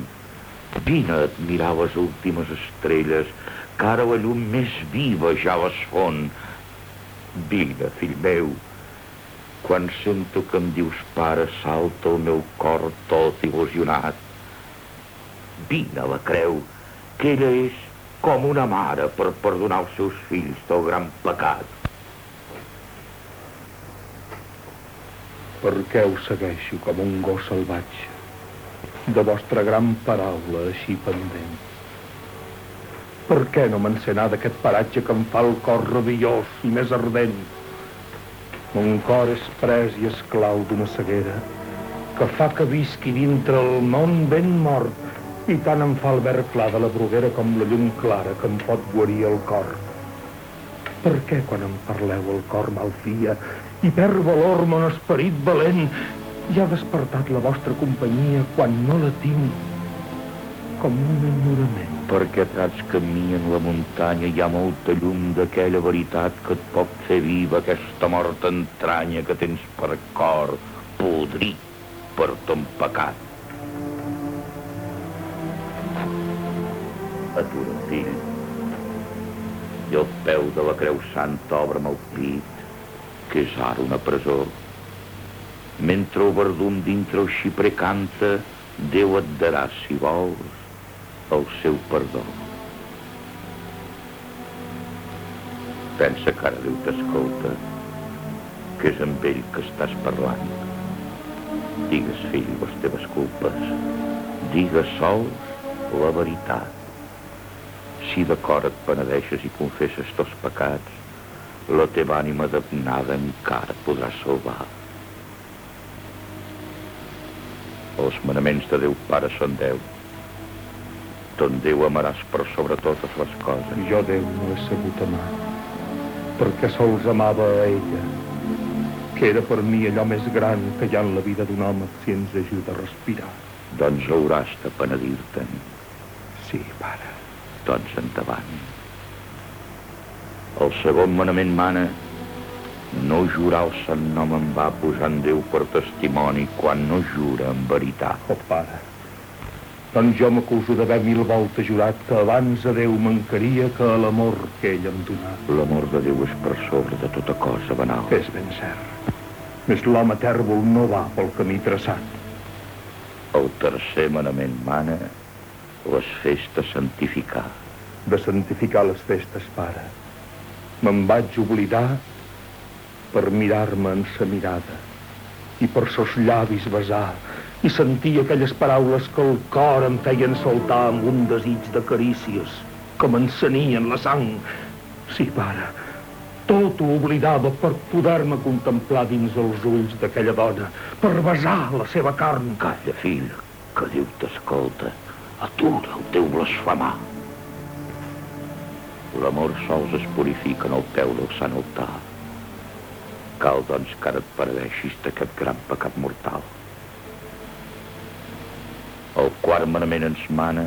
Vine a admirar les últimes estrelles, que ara la llum més viva ja les fon. Vine, fill meu. Quan sento que em dius pare, salta el meu cor tot il·lusionat. Vine a la creu, que ella és com una mare per perdonar els seus fills del gran pecat. Per què us segueixo com un gos salvatge? De vostra gran paraula així pendent. Per què no me'n sé anar d'aquest paratge que em fa el cor rabiós i més ardent? Mon cor és pres i esclau d'una ceguera que fa que visqui dintre el món ben mort i tant em fa el verd clar de la bruguera com la llum clara que em pot guarir el cor. Per què quan em parleu el cor malfia i perd valor mon esperit valent i ha despertat la vostra companyia quan no la tinc com un enyorament? Perquè atrás camí en la muntanya hi ha molta llum d'aquella veritat que et pot fer viva aquesta morta entranya que tens per cor podrit per ton pecat. Atura, fill. I al peu de la creu santa obre'm el pit, que és ara una presó. Mentre el verdum dintre el xiprer canta, Déu et darà, si vols, el seu perdó. Pensa que ara Déu t'escolta, que és amb ell que estàs parlant. Digues, fill, les teves culpes. Digues sols la veritat. Si de cor et penedeixes i confesses tots pecats, la teva ànima damnada encara podrà salvar. Els manaments de Déu Pare són Déu. Ton Déu amaràs per sobre totes les coses. Jo Déu no he sabut amar, perquè sols amava a ella, que era per mi allò més gran que hi ha en la vida d'un home si ens ajuda a respirar. Doncs hauràs de penedir-te'n. Sí, pare. Doncs endavant. El segon manament mana no jurar el sant nom em va posar en Déu per testimoni quan no jura en veritat. Oh, pare, doncs jo m'acuso d'haver mil voltes jurat que abans a Déu mancaria que a l'amor que ell em donà. L'amor de Déu és per sobre de tota cosa banal. És ben cert. Més l'home tèrbol no va pel camí traçat. El tercer manament mana Les festes santificar. De santificar les festes, pare. Me'n vaig oblidar per mirar-me en sa mirada i per sos llavis besar i sentir aquelles paraules que el cor em feien saltar amb un desig de carícies que m'encenien la sang. Sí, pare, tot ho oblidava per poder-me contemplar dins els ulls d'aquella dona, per besar la seva carn. Calla, fill, que Déu t'escolta. Atura el teu blasfemar. L'amor sols es purifica en el peu del sant altar. Cal, doncs, que ara et paradeixis d'aquest gran pecat mortal. El quart manament ens mana,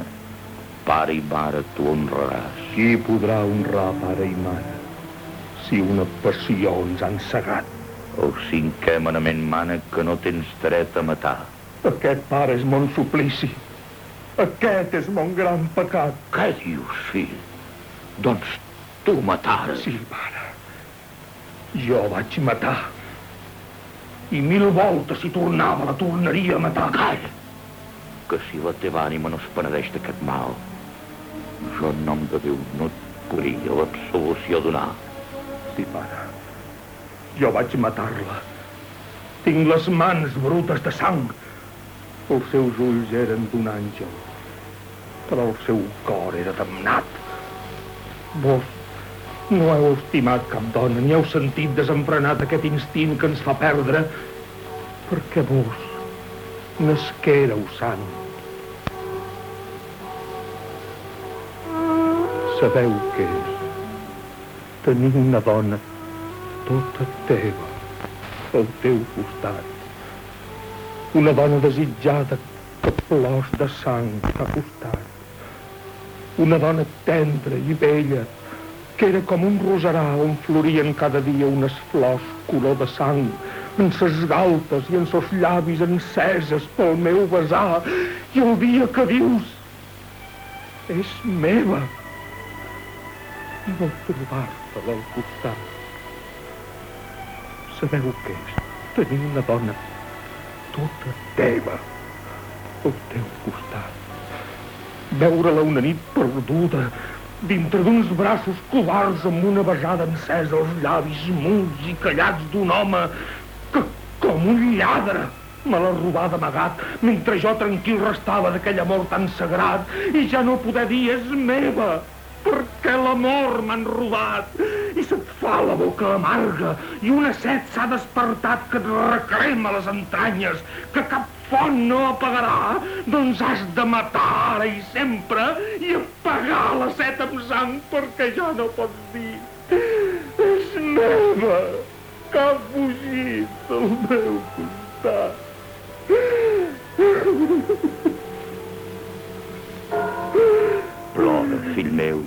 pare i mare tu honraràs. Qui podrà honrar pare i mare si una passió ens han cegat? El cinquè manament mana que no tens dret a matar. Aquest pare és mon suplici. Aquest és mon gran pecat. Què dius, fill? Doncs tu matares. Sí, pare. Jo vaig matar. I mil voltes si tornava la tornaria a matar. Calla! Que si la teva ànima no es penedeix d'aquest mal, jo en nom de Déu no et podria l'absolució donar. Sí, pare. Jo vaig matar-la. Tinc les mans brutes de sang. Els seus ulls eren d'un àngel, però el seu cor era damnat. Vos no heu estimat cap dona, ni heu sentit desenfrenat aquest instint que ens fa perdre, perquè vos nasquéreu sant. Sabeu què és tenir una dona tota teva al teu costat. Una dona desitjada que plors de sang a costat. Una dona tendra i vella que era com un roserà on florien cada dia unes flors color de sang en ses galtes i en sos llavis enceses pel meu besar i el dia que dius és meva i no trobar-te al costat. Sabeu què és tenir una dona tota teva al teu costat. Veure-la una nit perduda dintre d'uns braços covards amb una besada encesa als llavis muts i callats d'un home com un lladre, me l'ha robat amagat mentre jo tranquil restava d'aquell amor tan sagrat i ja no poder dir és meva perquè l'amor m'han robat? I se't fa la boca amarga i una set s'ha despertat que et recrema les entranyes que cap font no apagarà. Doncs has de matar ara i sempre i apagar la set amb sang perquè ja no pots dir és meva del meu costat Plora, fill meu,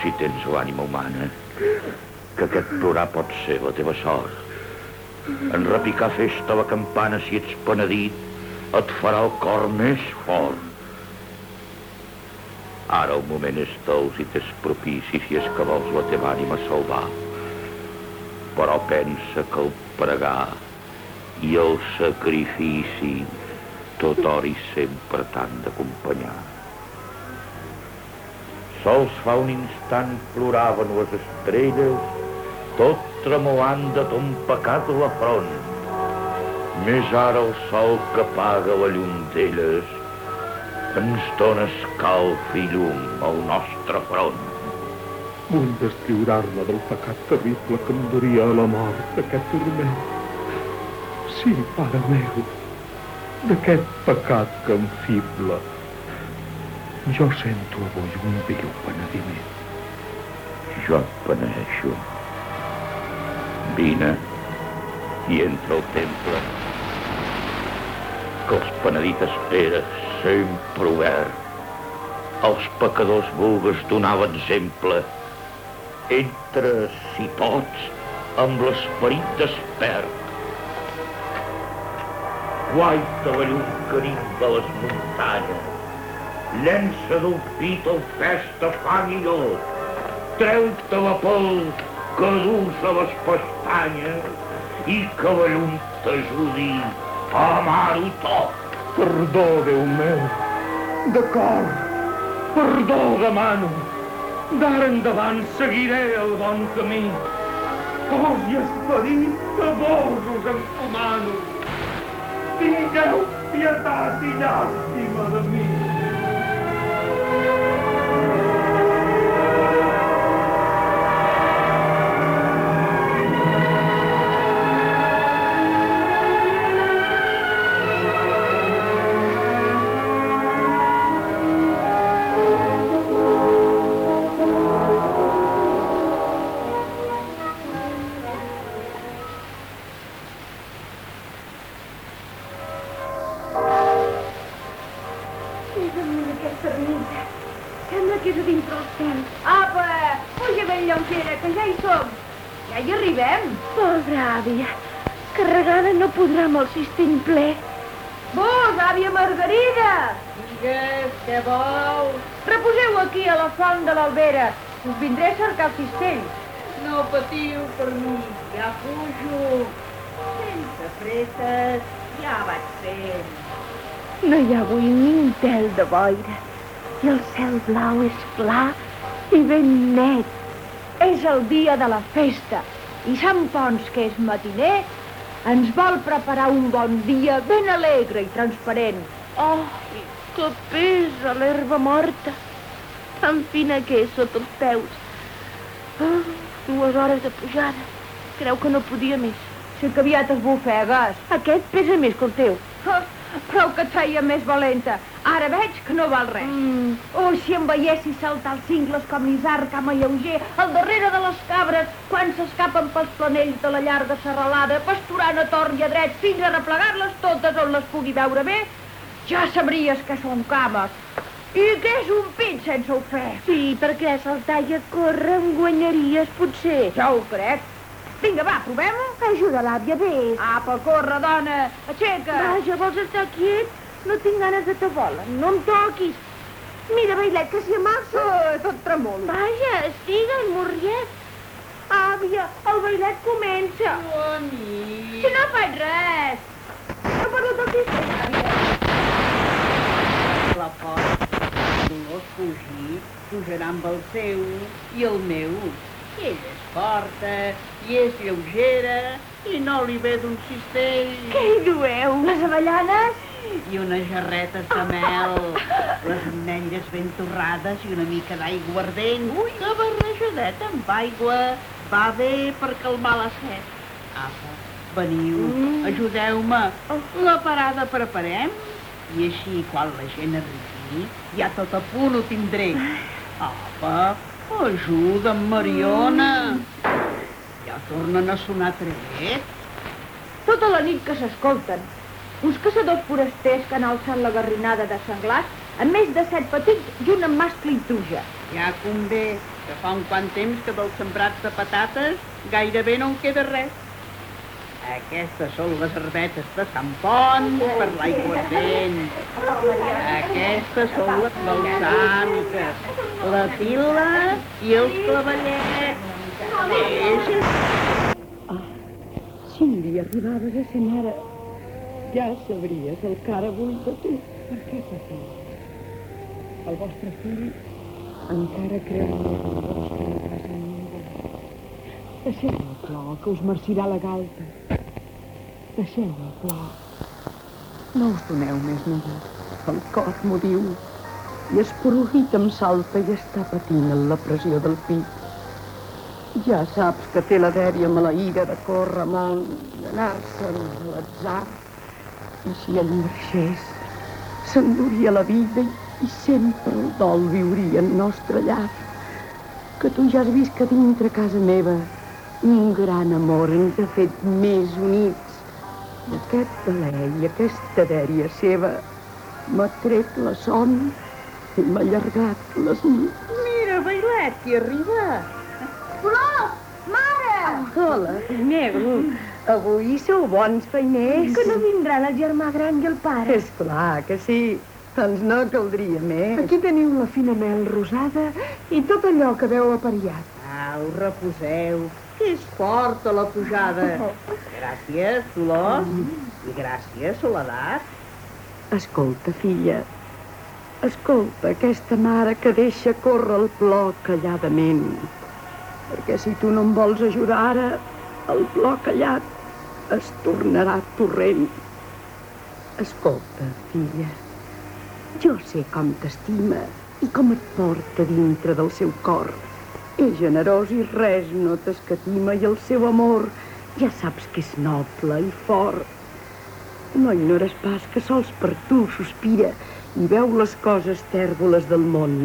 si tens l'ànima humana, que aquest plorar pot ser la teva sort. En repicar festa la campana, si ets penedit, et farà el cor més fort. Ara el moment és dolç i t'és propici si és que vols la teva ànima salvar. Però pensa que el pregar i el sacrifici tot hora i sempre t'han d'acompanyar. Sols fa un instant ploraven les estrelles, tot tremolant de ton pecat a la front. Més ara el sol que apaga la llum d'elles ens dona escalf i llum al nostre front. Vull destriurar-me del pecat terrible que em duria a la mort aquest turment. Sí, pare meu, d'aquest pecat que em fibla, jo sento avui un viu penediment. Jo et peneixo. Vine i entra al temple que els penedit espera sempre obert. Els pecadors vulgues donar l'exemple. Entra, si pots, amb l'esperit despert. Guaita la llum que nimba les muntanyes. Llença del pit el festa fang i llot. Treu-te la pols que dus a les pestanyes i que la llum t'ajudi a amar-ho tot. Perdó, Déu meu, D'acord, perdó demano. D'ara endavant seguiré el bon camí. Cos i esperit que vos us encomano. Tingueu pietat i llàstima boira. I el cel blau és clar i ben net. És el dia de la festa i Sant Pons, que és matiner, ens vol preparar un bon dia ben alegre i transparent. Oh, que pesa l'herba morta. Tan fina que és sota els peus. Oh, dues hores de pujada. Creu que no podia més. Sí que aviat es bufegues. Aquest pesa més que el teu. Oh, prou que et feia més valenta. Ara veig que no val res. Mm. Oh, si em veiessis saltar els cingles com l'Isar, cama lleuger, al darrere de les cabres, quan s'escapen pels planells de la llarga serralada, pasturant a torn i a dret fins a replegar-les totes on les pugui veure bé, ja sabries que són cames. I que és un pit sense ofè. Sí, perquè saltar i a córrer em guanyaries, potser. Ja ho crec. Vinga, va, provem-ho. Ajuda l'àvia, vés. Apa, corre, dona. Aixeca. Vaja, vols estar quiet? No tinc ganes de te vola. No em toquis. Mira, Bailet, que s'hi amassa. Oh, tot tremol. Vaja, estiga el morriet. Àvia, el bailet comença. Boni. Si no faig res. He perdut el cistell. La fort, Dolors fugir, pujarà amb el seu i el meu. Ella és forta, i és lleugera, i no li ve d'un cistell. Què hi dueu? Les avellanes? I unes jarretes de mel, les ametlles ben torrades i una mica d'aigua ardent. Ui, que barrejadeta amb aigua va bé per calmar la set. Apa, veniu, Mm. ajudeu-me. La parada preparem i així, quan la gent arribi, ja tot a punt ho tindré. Apa, ajuda'm, Mariona. Ja tornen a sonar tret. Tota la nit que s'escolten. Uns caçadors forasters que han alçat la garrinada de senglars amb més de set petits i un amb mascle i truja. Ja convé, que fa un quant temps que dels sembrats de patates gairebé no en queda res. Aquestes són les herbetes de Sant Pont per l'aigua vent. Aquestes són les balsàmiques, la pila i els clavallets. És Si un dia arribaves a ser mare, ja sabries el que ara vull de tu. Per què patir? El vostre fill encara creu en el vostre en casa meva. Deixeu-me plor, que us marcirà la galta. Deixeu-me plor. No us doneu més neguit. El cor m'ho diu. I esporuguit em salta i està patint en la pressió del pit. Ja saps que té la dèria maleïda de córrer molt i anar-se'n a l'atzar. I si ell marxés, s'enduria la vida i, i sempre el dol viuria en nostre llar. Que tu ja has vist que dintre casa meva un gran amor ens ha fet més units. I aquest deler i aquesta dèria seva m'ha tret la son i m'ha allargat les nits. Mira, Bailet, qui arriba. Flor! Mare! Hola, negro. Avui sou bons feiners. Que no vindran el germà gran i el pare. És clar que sí. Doncs no caldria més. Aquí teniu la fina mel rosada i tot allò que veu apariat. Au, reposeu, que és forta la pujada. Gràcies, Dolors, i gràcies, Soledat. Escolta, filla, Escolta, aquesta mare que deixa córrer el plor calladament. Perquè si tu no em vols ajudar ara, el plor callat es tornarà torrent. Escolta, filla, jo sé com t'estima i com et porta dintre del seu cor. És generós i res no t'escatima i el seu amor ja saps que és noble i fort. No ignores pas que sols per tu sospira i veu les coses tèrboles del món,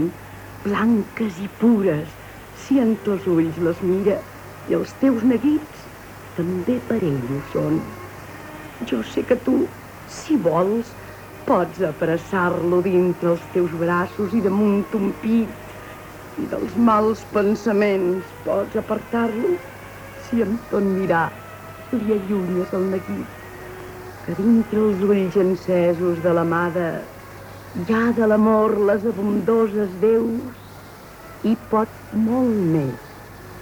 blanques i pures, si en els ulls les mira, i els teus neguits també per ell ho són. Jo sé que tu, si vols, pots abraçar-lo dintre els teus braços i damunt un pit, i dels mals pensaments. Pots apartar-lo? Si amb ton mirar li allunyes el neguit, que dintre els ulls encesos de l'amada ja de l'amor les abundoses deus i pot molt més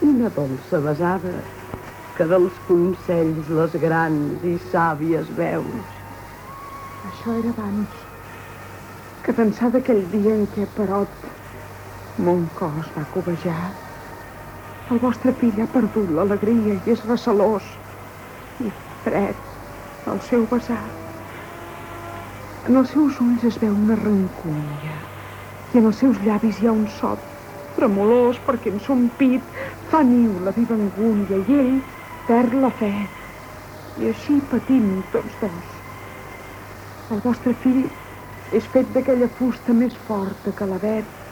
una dolça besada que dels consells les grans i sàvies veus. Això era abans. Que d'ençà d'aquell dia en què Perot mon cos va cobejar. El vostre fill ha perdut l'alegria i és recelós i fred al seu besar. En els seus ulls es veu una rancúnia i en els seus llavis hi ha un sot tremolós perquè en son pit fa niu la viva angúnia i ell perd la fe. I així patim tots dos. El vostre fill és fet d'aquella fusta més forta que l'avet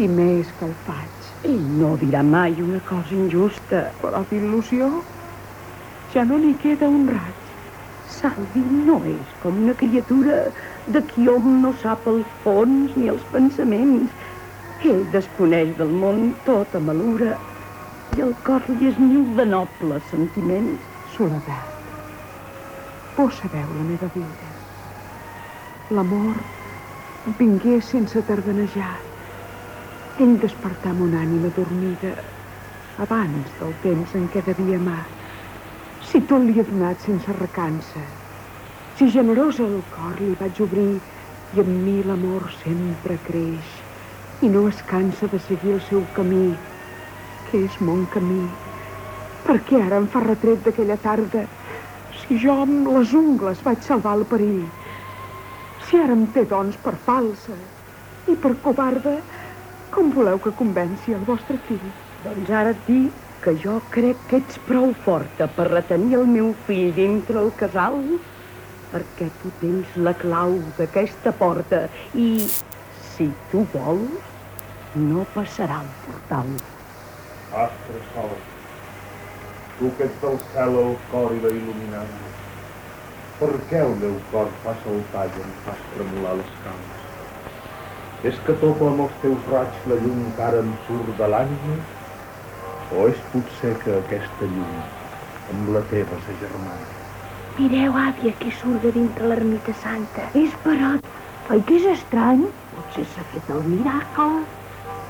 i més que el faig. Ell no dirà mai una cosa injusta. Però d'il·lusió ja no n'hi queda un raig. Salvi no és com una criatura de qui hom no sap el fons ni els pensaments. Ell desconeix del món tota malura i el cor li és niu de nobles sentiments. Soledat, vos sabeu la meva vida. L'amor vingué sense tardanejar. Ell despertar mon ànima dormida abans del temps en què devia amar. Si tot li he donat sense recança, si generosa el cor li vaig obrir i amb mi l'amor sempre creix i no es cansa de seguir el seu camí, que és mon camí. Per què ara em fa retret d'aquella tarda si jo amb les ungles vaig salvar el perill? Si ara em té, doncs, per falsa i per covarda, com voleu que convenci el vostre fill? Doncs ara et dic que jo crec que ets prou forta per retenir el meu fill dintre el casal perquè tu tens la clau d'aquesta porta i, si tu vols, no passarà el portal. Astre sol, tu que ets del cel el cor i la il·luminant, per què el meu cor fa saltar i em fas tremolar les cames? És que topa amb els teus raigs la llum que ara em surt de l'ànima o és potser que aquesta llum amb la teva germana? Mireu, àvia, qui surt de dintre l'ermita santa. És Perot. Oi que és estrany? Potser s'ha fet el miracle.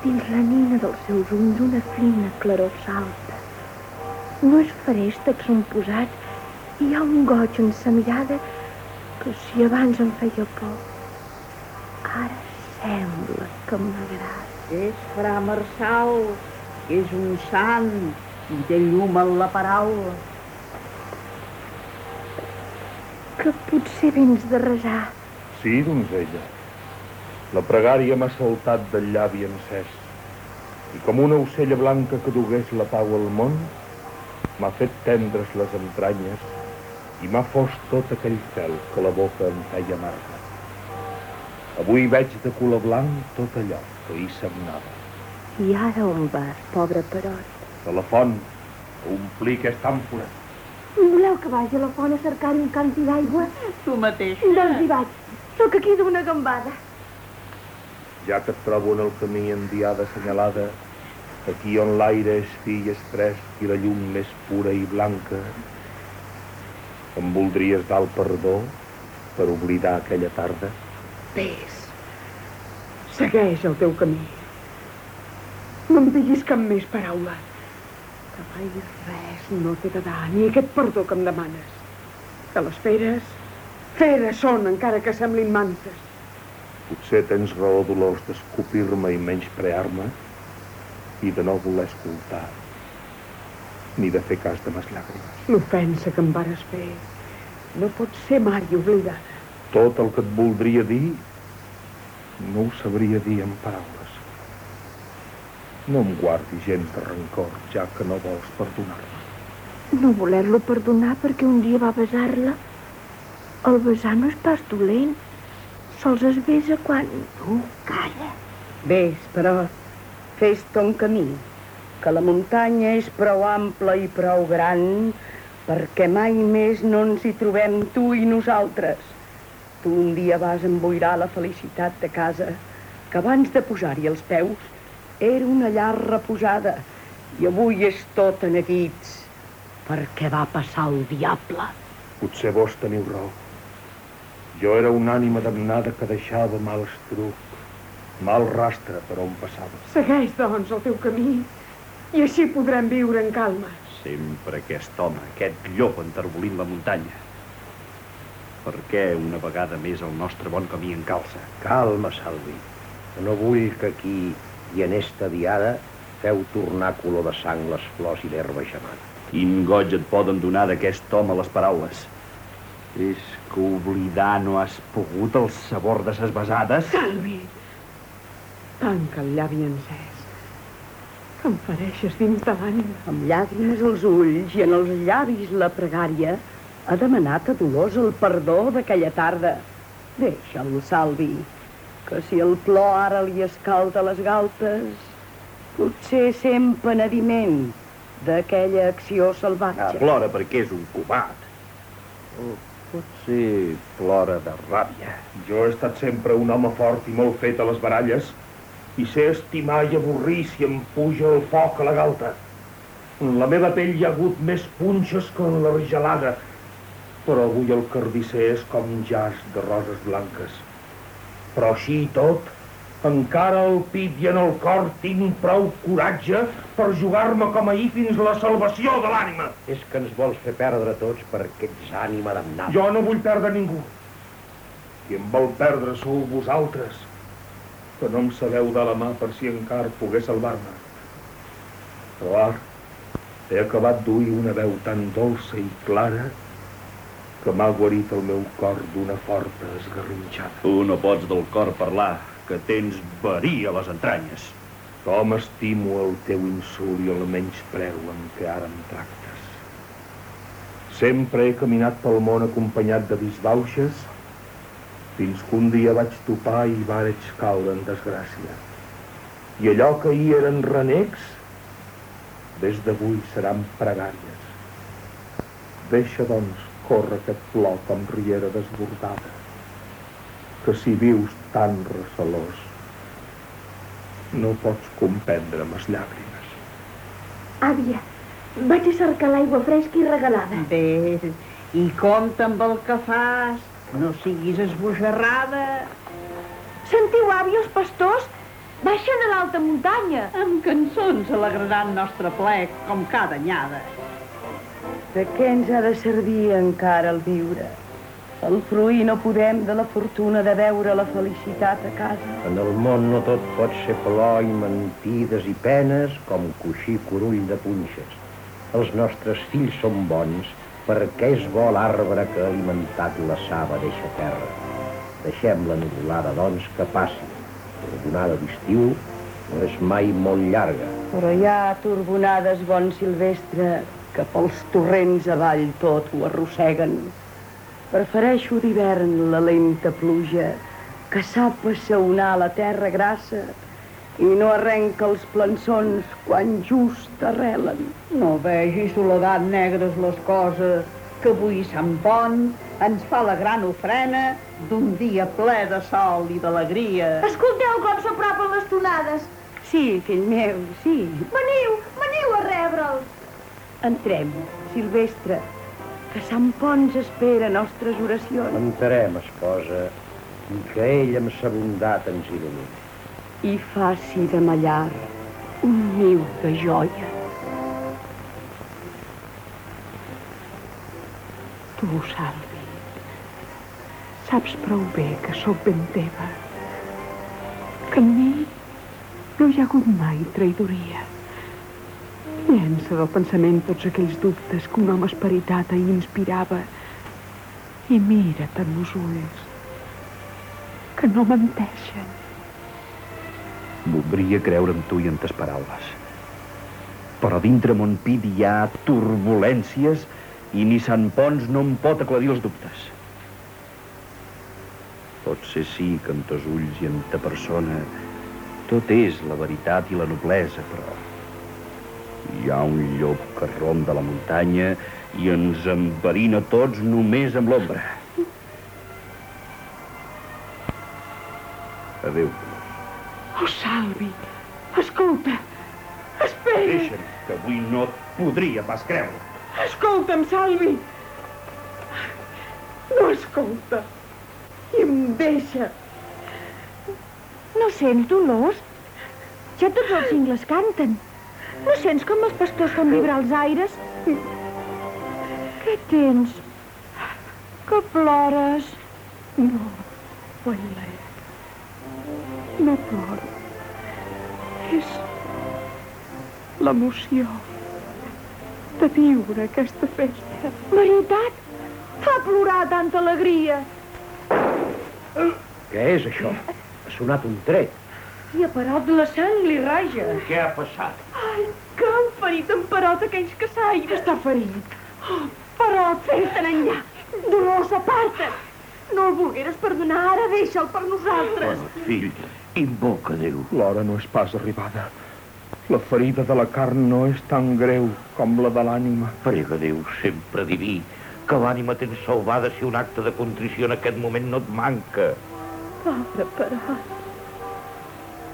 Dins la nina dels seus ulls una fina claror salta. No és faresta que són posats i hi ha un goig en sa mirada que si abans em feia por, ara sembla que m'agrada. És fra Marçal, és un sant i té llum en la paraula. Que potser vens de resar. Sí, donzella. La pregària m'ha saltat del llavi encès i com una ocella blanca que dugués la pau al món, m'ha fet tendres les entranyes i m'ha fos tot aquell fel que la boca em feia amarga. Avui veig de color blanc tot allò que hi sagnava. I ara on vas, pobre Perot? A la font, a omplir aquesta àmpora. Voleu que vagi a la font a cercar un canti d'aigua? Tu mateix. Doncs hi vaig. Sóc aquí d'una gambada. Ja que et trobo en el camí en diada assenyalada, aquí on l'aire és fi i és fresc i la llum més pura i blanca, em voldries dar el perdó per oblidar aquella tarda? Ves, segueix el teu camí. No em diguis cap més paraula. Que mai res no t'he de dar, ni aquest perdó que em demanes. Que les feres, feres són, encara que semblin mantes. Potser Potser tens raó, Dolors, d'escopir-me i menysprear-me i de no voler escoltar ni de fer cas de mes llàgrimes. L'ofensa que em vares fer no pot ser mai oblidada. Tot el que et voldria dir no ho sabria dir en paraules. No em guardi gens de rancor, ja que no vols perdonar-me. No voler-lo perdonar perquè un dia va besar-la. El besar no és pas dolent. Sols es besa quan... Tu calla. Ves, però fes ton camí, que la muntanya és prou ampla i prou gran perquè mai més no ens hi trobem tu i nosaltres. Tu un dia vas emboirar la felicitat de casa, que abans de posar-hi els peus era una llar reposada i avui és tot a neguits perquè va passar el diable. Potser vos teniu raó. Jo era una ànima damnada que deixava mal estruc, mal rastre per on passava. Segueix, doncs, el teu camí i així podrem viure en calma. Sempre aquest home, aquest llop enterbolint la muntanya. Per què una vegada més el nostre bon camí encalça? Calma, Salvi. No vull que aquí i en esta diada feu tornar color de sang les flors i l'herba gemant. Quin goig et poden donar d'aquest home les paraules? És que oblidar no has pogut el sabor de ses besades? Salvi, tanca el llavi encès. Que em fareixes dins de l'ànima. Amb llàgrimes als ulls i en els llavis la pregària, ha demanat a Dolors el perdó d'aquella tarda. Deixa'l, Salvi, que si el plor ara li escalda les galtes, potser sent penediment d'aquella acció salvatge. Ah, plora perquè és un cobat. O potser plora de ràbia. Jo he estat sempre un home fort i molt fet a les baralles i sé estimar i avorrir si em puja el foc a la galta. En la meva pell hi ha hagut més punxes que en la gelada, però avui el cardisser és com jas de roses blanques. Però així i tot, encara al pit i en el cor tinc prou coratge per jugar-me com ahir fins la salvació de l'ànima. És que ens vols fer perdre tots perquè ets ànima damnada. Jo no vull perdre ningú. Qui em vol perdre sou vosaltres, que no em sabeu de la mà per si encara pogués salvar-me. Però ara he acabat d'oir una veu tan dolça i clara que m'ha guarit el meu cor d'una forta esgarrinxada. Tu no pots del cor parlar, que tens verí a les entranyes. Com estimo el teu insult i el menyspreu en què ara em tractes. Sempre he caminat pel món acompanyat de disbauxes fins que un dia vaig topar i vaig caure en desgràcia. I allò que ahir eren renecs, des d'avui seran pregàries. Deixa, doncs, córrer aquest plor com riera desbordada, que si vius tan recelós, no pots comprendre les llàgrimes. Àvia, vaig a cercar l'aigua fresca i regalada. Bé, i compta amb el que fas. No siguis esbojarrada. Sentiu, àvia, els pastors? Baixen a l'alta muntanya. Amb cançons alegraran nostre plec, com cada anyada. De què ens ha de servir encara el viure? El fruir no podem de la fortuna de veure la felicitat a casa. En el món no tot pot ser plor i mentides i penes com coixí corull de punxes. Els nostres fills són bons perquè és bo l'arbre que ha alimentat la saba deixa terra. Deixem la nuvolada, doncs, que passi. La donada d'estiu no és mai molt llarga. Però hi ha turbonades bon silvestre que pels torrents avall tot ho arrosseguen. Prefereixo d'hivern la lenta pluja que sap assaonar la terra grassa i no arrenca els plançons quan just arrelen. No vegi soledat negres les coses, que avui Sant Pont ens fa la gran ofrena d'un dia ple de sol i d'alegria. Escolteu com s'apropen les tonades. Sí, fill meu, sí. Veniu, veniu a rebre'ls. Entrem, Silvestre, que Sant Pons espera nostres oracions. Entrem, esposa, que ell amb sa bondat ens il·lumini. i faci de mallar un niu de joia. Tu, Salvi, saps prou bé que sóc ben teva que en mi no hi ha hagut mai traïdoria. Llença del pensament tots aquells dubtes que un home esperitat ahir inspirava i mira't en els ulls, que no menteixen. Voldria creure en tu i en tes paraules. Però dintre mon pit hi ha turbulències i ni Sant Pons no em pot aclarir els dubtes. Pot ser sí que en tos ulls i en ta persona tot és la veritat i la noblesa, però hi ha un llop que ronda la muntanya i ens enverina tots només amb l'ombra. Adéu. Oh, Salvi, escolta, espera. Deixa'm, que avui no et podria pas creure. Escolta'm, Salvi. No escolta. I em deixa. No sents dolors? Ja tots els cingles canten. No sents com els pastors fan vibrar els aires? Què tens? Que plores? No, Vailet. No ploro. És l'emoció de viure aquesta festa. Veritat? Fa plorar tanta alegria. Què és això? Ha sonat un tret. I ha parat la sang li raja. Què ha passat? Ai, que han ferit en Perot aquells caçaires. Està ferit. Oh, Perot, fes-te'n enllà. Dolors, aparta't. No el volgueres perdonar, ara deixa'l per nosaltres. Bueno, fill, invoca Déu. L'hora no és pas arribada. La ferida de la carn no és tan greu com la de l'ànima. Prega Déu, sempre diví, que l'ànima tens salvada si un acte de contrició en aquest moment no et manca. Pobre Perot.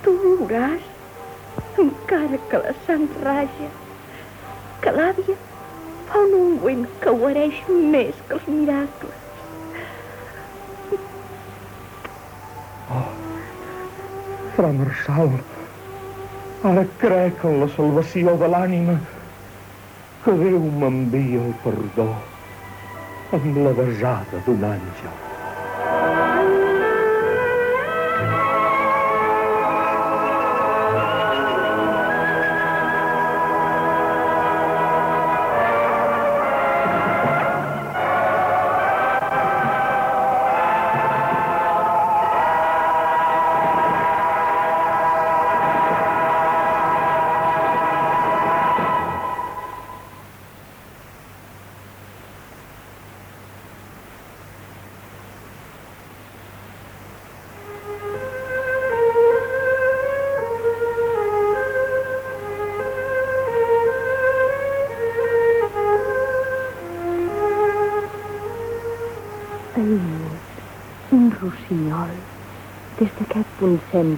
Tu veuràs, encara que la sang raja, que l'àvia fa un ungüent que guareix més que els miracles. Fra Marçal, ara crec en la salvació de l'ànima, que Déu m'envia el perdó amb la besada d'un àngel.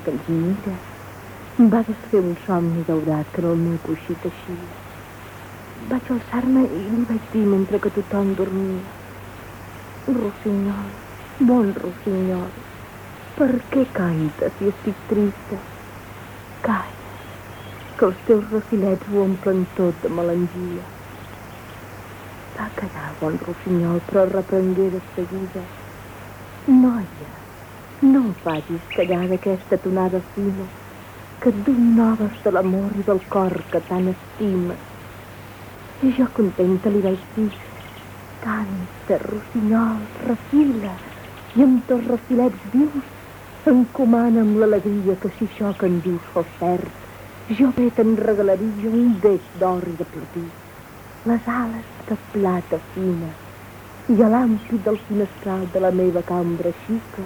Mira, em va desfer un somni daurat que en el meu coixí teixia. Vaig alçar-me i li vaig dir mentre que tothom dormia. Rossinyol, bon rossinyol, per què cantes si estic trista? Calla, que els teus refilets ho omplen tot de melangia. Va callar, bon rossinyol, però reprengué de seguida. Noia, facis callar d'aquesta tonada fina que et du noves de l'amor i del cor que tant estima. I jo contenta li vaig dir, canta, rossinyol, refila, i amb tots refilets vius encomana amb l'alegria que si això que en dius fos cert, jo bé te'n regalaria un deix d'or i de platí les ales de plata fina i a l'àmpit del finestral de la meva cambra xica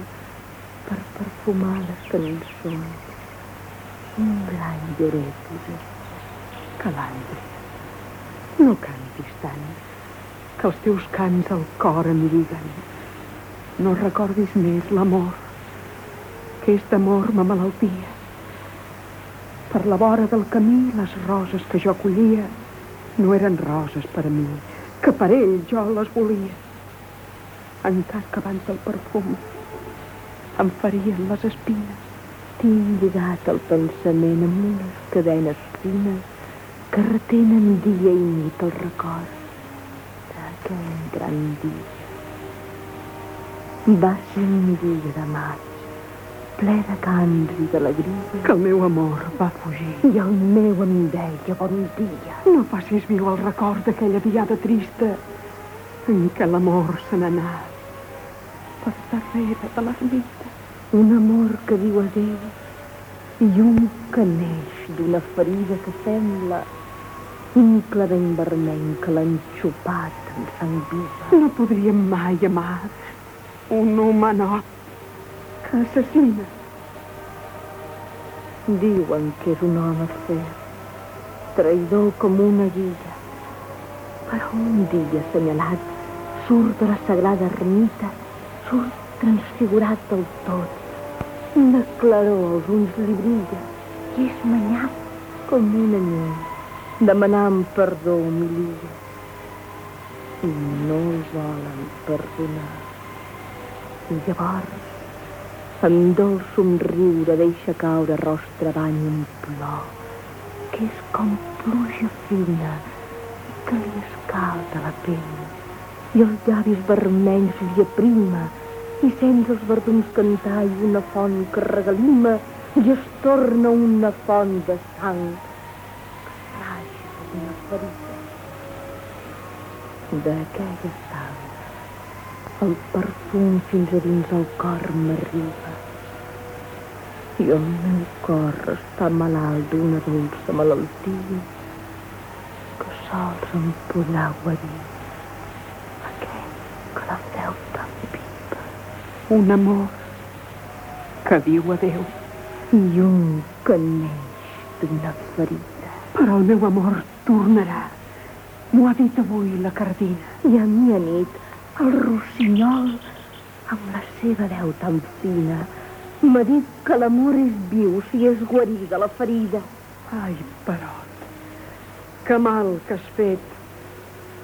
gran llorer posa. Calandri, no cantis tant, que els teus cants al cor em lliguen. No recordis més l'amor, que és d'amor ma malaltia. Per la vora del camí, les roses que jo collia no eren roses per a mi, que per ell jo les volia. Encara que abans del perfum em farien les espines. Tinc lligat el pensament amb unes cadenes fines que retenen dia i nit el record d'aquell gran dia. Va ser un dia de maig, ple de cants i d'alegria. Que el meu amor va fugir. I el meu em deia bon dia. No facis viu el record d'aquella diada trista en què l'amor se n'anà per darrere de l'ermita. Un amor que diu adéu i un que neix d'una ferida que sembla un clavell vermell que l'ha enxupat en sang viva. No podríem mai amar un humanot que assassina. Diuen que és un home fer, traïdor com una guilla. Però un dia assenyalat surt de la sagrada ermita, surt transfigurat del tot. Una claror als ulls li brilla i és manyat com una neu, demanant perdó humilia. I no el volen perdonar. I llavors, amb dolç somriure, deixa caure rostre bany un plor, que és com pluja fina i que li escalda la pell. I els llavis vermells li aprima i sents els verdums cantar i una font que regalima i es torna una font de sang. Que raja una ferida. D'aquella sang el perfum fins a dins el cor m'arriba. I el meu cor està malalt d'una dolça malaltia que sols em podrà guarir aquell que la veu tan viva. Un amor que diu adéu. I un que neix d'una ferida. Però el meu amor tornarà. M'ho ha dit avui la cardina. I a mi a nit el rossinyol, amb la seva veu tan fina, m'ha dit que l'amor és viu si és guarida la ferida. Ai, Perot, que mal que has fet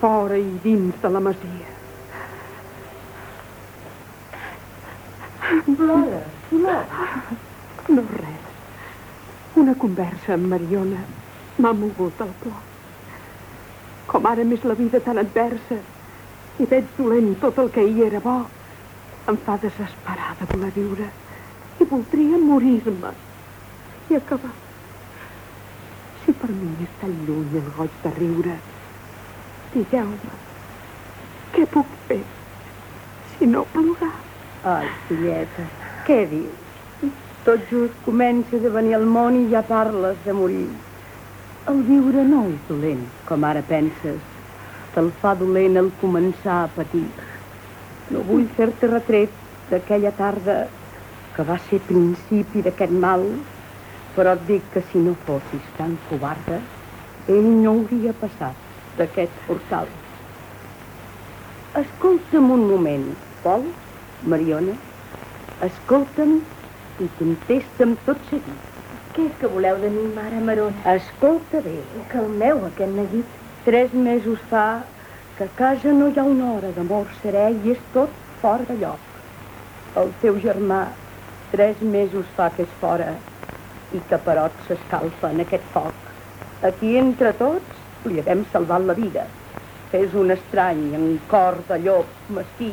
fora i dins de la masia. Plora, plora. No res. Una conversa amb Mariona m'ha mogut el plor. Com ara més la vida tan adversa i veig dolent tot el que hi era bo, em fa desesperar de voler viure i voldria morir-me i acabar. Si per mi és tan lluny el goig de riure, digueu-me, què puc fer si no plorar? Ai, filleta, què dius? Tot just comences a venir al món i ja parles de morir. El viure no és dolent, com ara penses. Te'l fa dolent el començar a patir. No vull fer-te retret d'aquella tarda que va ser principi d'aquest mal, però et dic que si no fossis tan covarda, ell no hauria passat d'aquest portal. Escolta'm un moment, vols, Mariona? Escolta'm i contesta'm tot seguit. Què és que voleu de mi, mare Marona? Escolta bé, Que el meu, aquest neguit, tres mesos fa que a casa no hi ha una hora d'amor serè i és tot fora de lloc. El teu germà tres mesos fa que és fora i que Perot s'escalfa en aquest foc. Aquí entre tots li haguem salvat la vida. És un estrany, en cor de llop mesquí.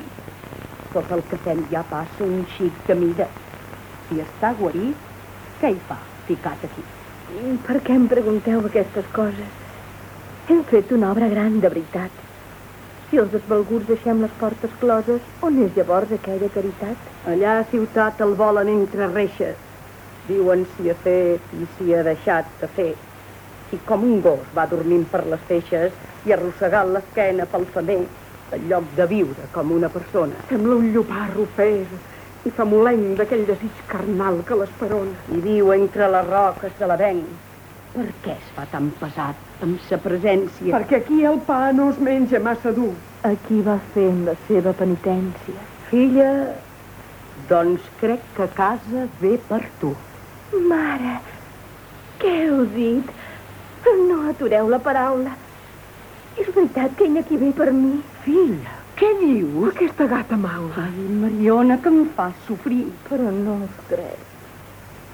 Tot el que fem ja passa un xic de mida. Si està guarit, què hi fa, ficat aquí? per què em pregunteu aquestes coses? Hem fet una obra gran, de veritat. Si els desvalguts deixem les portes closes, on és llavors aquella caritat? Allà a ciutat el volen entre reixes. Diuen si ha fet i si ha deixat de fer. Si com un gos va dormint per les feixes i arrossegant l'esquena pel femer, en lloc de viure com una persona. Sembla un lloparro fes i famolent d'aquell desig carnal que l'esperona. I viu entre les roques de l'avenc. Per què es fa tan pesat amb sa presència? Perquè aquí el pa no es menja massa dur. Aquí va fent la seva penitència. Filla, doncs crec que a casa ve per tu. Mare, què heu dit? No atureu la paraula. És veritat que ell aquí ve per mi? Filla, què dius? Aquesta gata maula. Ai, Mariona, que em fa sofrir. Però no us crec.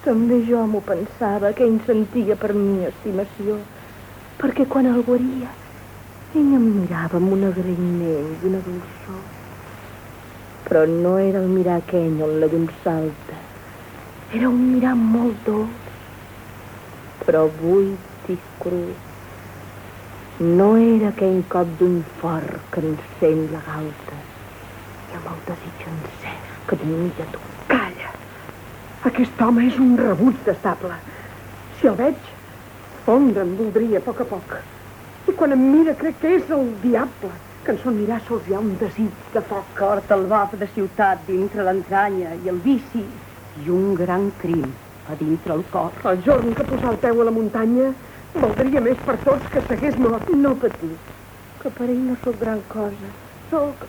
També jo m'ho pensava, que ell sentia per mi estimació. Perquè quan el guaria, ell em mirava amb un agraïment i una dolçor. Però no era el mirar aquell on la llum salta, Era un mirar molt dolç, però buit i cru. No era aquell cop d'un fort que encén la galta i amb el desig encès que t'imita tu. Calla! Aquest home és un rebuig d'estable. Si el veig, fondre'm voldria a poc a poc. I quan em mira crec que és el diable, que en son mirar sols hi ha un desig de foc. Corta el baf de ciutat dintre l'entranya i el vici i un gran crim a dintre el cor. El jorn que posar el peu a la muntanya valdria més per tots que s'hagués mort. No patir, que per ell no sóc gran cosa. Sóc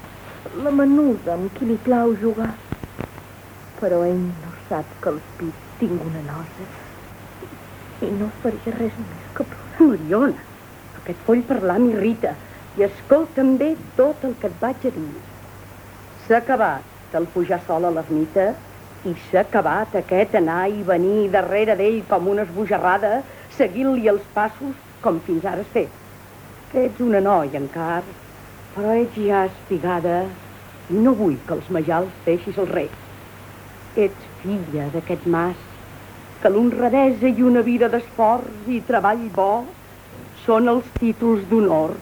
la menuda amb qui li plau jugar. Però ell no sap que al pit tinc una nosa i no faria res més que plorar. Mariona, aquest foll parlar m'irrita i escolta'm bé tot el que et vaig a dir. S'ha acabat el pujar sol a l'ermita i s'ha acabat aquest anar i venir darrere d'ell com una esbojarrada, seguint-li els passos com fins ara has fet. Que ets una noia encara, però ets ja espigada i no vull que els majals deixis el rei. Ets filla d'aquest mas, que l'honradesa i una vida d'esforç i treball bo són els títols d'honor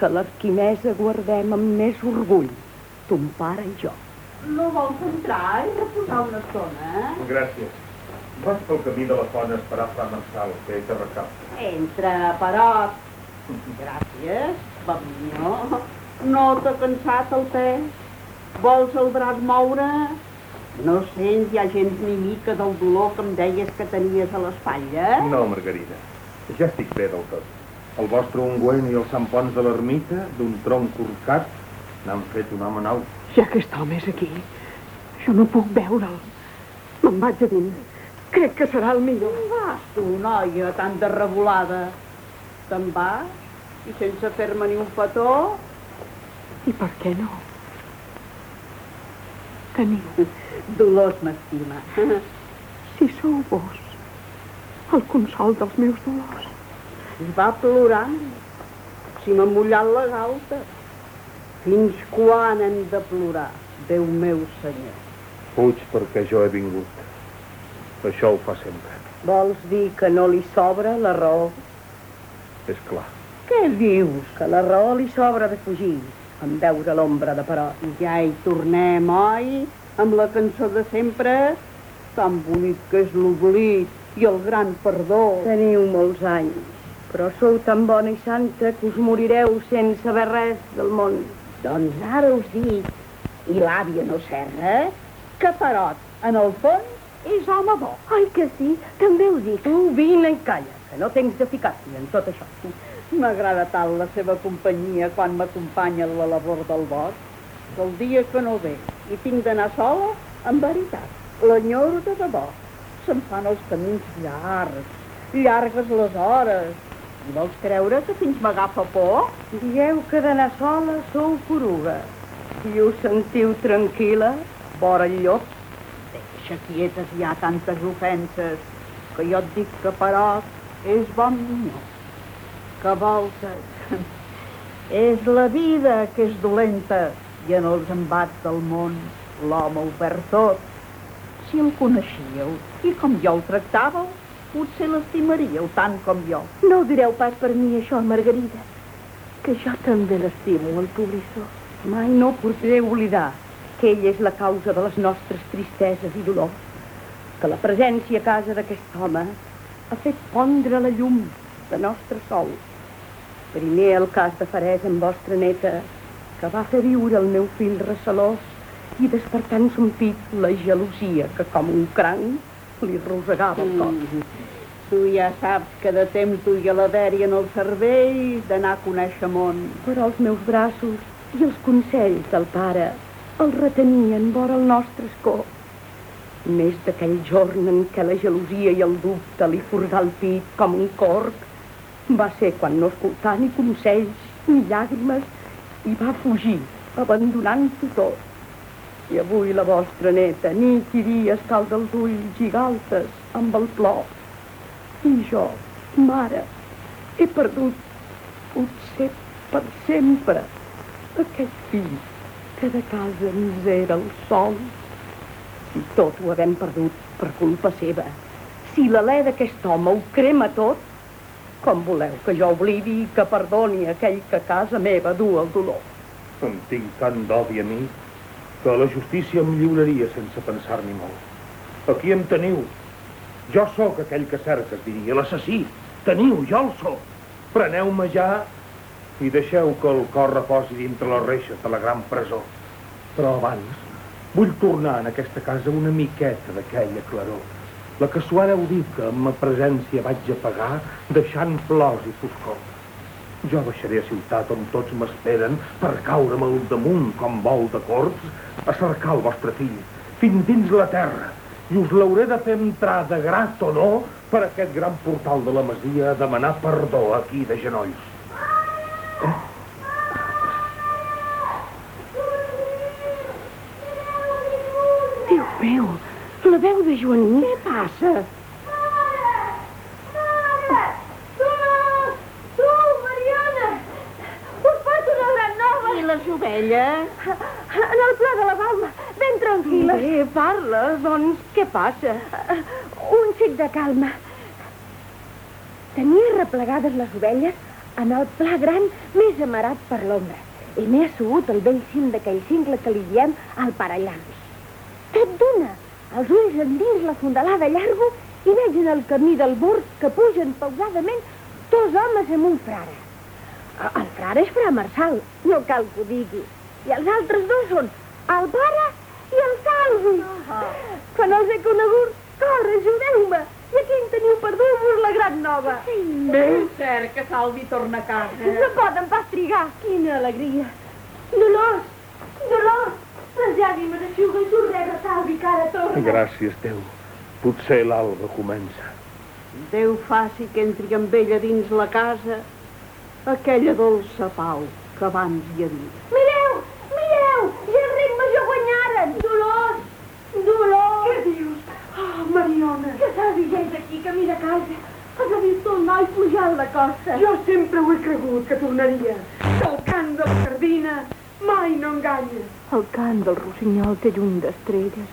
que l'arquimesa guardem amb més orgull, ton pare i jo. No vols entrar i reposar una estona, eh? Gràcies. Vas pel camí de la font a esperar Fra Marçal, que ell te recapta. Entra, Perot. Gràcies, Baminyó. No t'ha cansat el te? Vols el braç moure? No sents ja gens ni mica del dolor que em deies que tenies a l'espatlla? No, Margarida. Ja estic bé del tot. El vostre ungüent i els sampons de l'ermita, d'un tronc corcat, n'han fet un home nou. Si aquest home és aquí, jo no puc veure'l. Me'n vaig a dins. Crec que serà el millor. Vas tu, noia, tan de revolada. Te'n vas i sense fer-me ni un petó? I per què no? Teniu, Dolors m'estima. si sou vos, el consol dels meus dolors. Va plorant. Si m'ha mullat la galta. Fins quan hem de plorar, Déu meu senyor? Fuig perquè jo he vingut. Això ho fa sempre. Vols dir que no li sobra la raó? És clar. Què dius? Que la raó li sobra de fugir en veure l'ombra de Perot. Ja hi tornem, oi? Amb la cançó de sempre, tan bonic que és l'oblit i el gran perdó. Teniu molts anys, però sou tan bona i santa que us morireu sense saber res del món. Doncs ara us dic, i l'àvia no serra, que Perot, en el fons, és home bo. Ai, que sí, també ho dic. Tu vine i calla, que no tens de ficar-t'hi en tot això. M'agrada tant la seva companyia quan m'acompanya a la labor del bosc, que el dia que no ve i tinc d'anar sola, en veritat, l'enyoro de debò. Se'm fan els camins llargs, llargues les hores. I vols creure que fins m'agafa por? Dieu que d'anar sola sou poruga. I us sentiu tranquil·la, vora el llop. Deixa quietes ja tantes ofenses, que jo et dic que Perot és bon minyó. Que voltes? és la vida que és dolenta i en els embats del món l'home ho perd tot. Si el coneixíeu i com jo el tractàveu, potser l'estimaríeu tant com jo. No ho direu pas per mi, això, Margarida, que jo també l'estimo, el Poblissó. Mai no podré oblidar que ell és la causa de les nostres tristeses i dolors, que la presència a casa d'aquest home ha fet pondre la llum de nostre sol. Primer el cas de Farès amb vostra neta, que va fer viure el meu fill recelós i despertar en son pit la gelosia que com un cranc li rosegava el cor. Mm. Tu ja saps que de temps duia la dèria en el cervell d'anar a conèixer món. Però els meus braços i els consells del pare el retenien vora el nostre escó. Més d'aquell jorn en què la gelosia i el dubte li forgà el pit com un corc, va ser quan no escoltà ni consells ni llàgrimes i va fugir, abandonant-ho tot. I avui la vostra neta, nit i dia, escalda els ulls i galtes amb el plor. I jo, mare, he perdut, potser per sempre, aquest fill que de casa ens era el sol. I tot ho havem perdut per culpa seva. Si l'alè d'aquest home ho crema tot, com voleu que jo oblidi i que perdoni aquell que a casa meva du el dolor? Em tinc tant d'odi a mi que la justícia em lliuraria sense pensar-n'hi molt. Aquí em teniu. Jo sóc aquell que cerques, diria, l'assassí. Teniu, jo el sóc. Preneu-me ja i deixeu que el cor reposi dintre les reixes de la gran presó. Però abans vull tornar en aquesta casa una miqueta d'aquella claror. La que suareu dir que amb ma presència vaig apagar deixant plors i foscor. Jo baixaré a ciutat on tots m'esperen per caure'm al damunt com vol de corts a cercar el vostre fill fins dins la terra i us l'hauré de fer entrar de grat o no per aquest gran portal de la masia a demanar perdó aquí de genolls. Eh? Déu meu, la veu de Joaní. Què passa? Les ovelles? En el pla de la Balma, ben tranquil·la. Bé, parla, doncs què passa? Un xic de calma. Tenia replegades les ovelles en el pla gran més amarat per l'ombra i m'he assegut al vell cim d'aquell cingle que li diem el Parallams. Tot d'una, els ulls endins la fondalada llargo i veig en el camí del bord que pugen pausadament dos homes amb un frare. El frare és fra Marçal, no cal que ho digui. I els altres dos són el pare i el Salvi. Quan els he conegut, corre, ajudeu-me. I aquí en teniu per dur-vos la gran nova. Bé, cert que Salvi torna a casa. No poden pas trigar. Quina alegria. Dolors, Dolors, les llàgrimes aixuga i sorrega Salvi que ara torna. Gràcies, Déu. Potser l'alba comença. Déu faci que entri amb ella dins la casa aquella dolça pau que abans hi havia. Mireu, mireu, ja el rei major guanyaren. Dolors, Dolors. Què dius? Oh, Ja és aquí, camí de casa. Has vist el noi pujant la costa. Jo sempre ho he cregut que tornaria. El cant de la sardina mai no enganya. El cant del rossinyol té llum d'estrelles,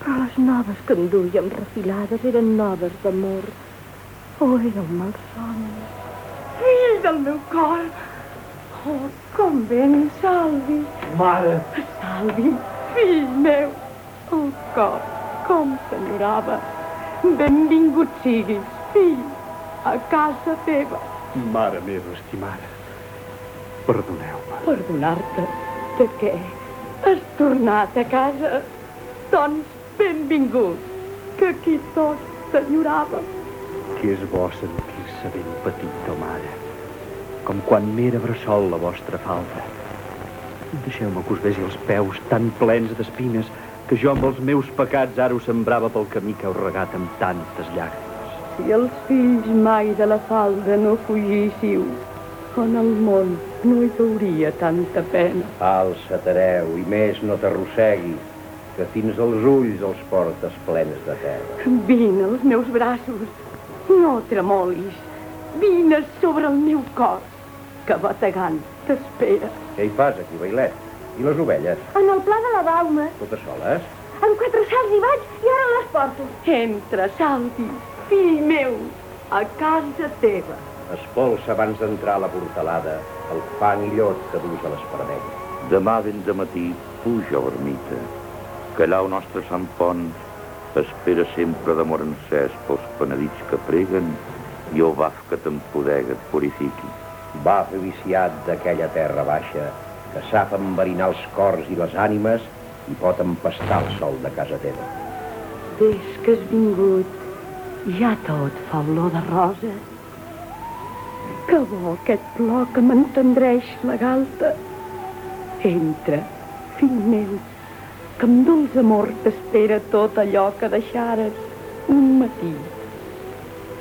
però les noves que enduien refilades eren noves d'amor. O era un malson. Fill del meu cor. Oh, com ben, Salvi. Mare! Salvi, fill meu, el cor, com s'enyorava. Benvingut siguis, fill, a casa teva. Mare meva estimada, perdoneu-me. Perdonar-te de què? Has tornat a casa? Doncs benvingut, que aquí tot t'enyorava. Que és bo sentir-se ben petit, o mare. Com quan m'era bressol la vostra falda. Deixeu-me que us besi els peus tan plens d'espines que jo amb els meus pecats ara us sembrava pel camí que heu regat amb tantes llàgrimes. Si els fills mai de la falda no fugíssiu, en el món no hi hauria tanta pena. Alça't, hereu, i més no t'arrosseguis, que fins als ulls els portes plens de terra. Vine als meus braços, no tremolis. Vine sobre el meu cor, que bategant t'espera. Què hi fas aquí, Bailet? I les ovelles? En el pla de la Balma. Totes soles? Amb quatre salts hi vaig i ara les porto. Entra, Salvi, fill meu, a casa teva. Espolsa abans d'entrar a la portalada el fang i llot que dus a l'esparvell. Demà ben de matí puja a l'ermita, que allà el nostre Sant Pons espera sempre d'amor encès pels penedits que preguen i el baf que t'empodega et purifiqui. Baf viciat d'aquella terra baixa que sap enverinar els cors i les ànimes i pot empastar el sol de casa teva. Des que has vingut, ja tot fa olor de rosa. Que bo aquest plor que m'entendreix la galta. Entra, fill meu, que amb dolç amor t'espera tot allò que deixares un matí.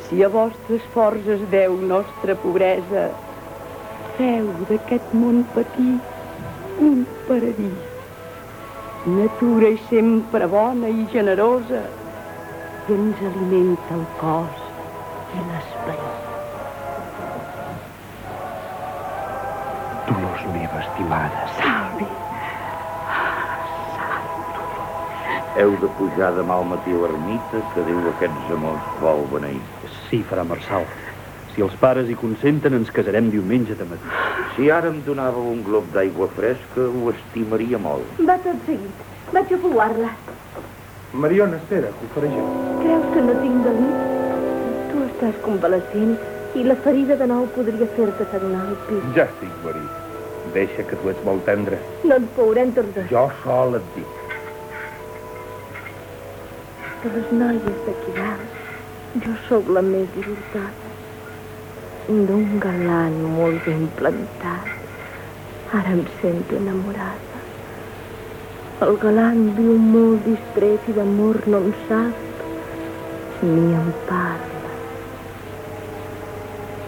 Si a vostres forces deu nostra pobresa, feu d'aquest món petit un paradís. Natura és sempre bona i generosa i ens alimenta el cos i l'esperit. Dolors meva estimada, Salvi, Heu de pujar demà al matí a l'ermita que Déu aquests amors vol beneir. Sí, farà Marçal. Si els pares hi consenten, ens casarem diumenge de matí. Si ara em donàveu un glob d'aigua fresca, ho estimaria molt. Va tot seguit. Vaig a fugar-la. Mariona, espera, que ho faré jo. Creus que no tinc delit? Tu estàs convalescent i la ferida de nou podria fer-te tornar al pis. Ja estic guarit. Deixa que tu ets molt tendre. No ens veurem tots dos. Jo sol et dic. De les noies d'aquí dalt, jo sóc la més divortada. D'un galant molt ben plantat, ara em sento enamorada. El galant viu molt distret i d'amor no en sap, ni en parla.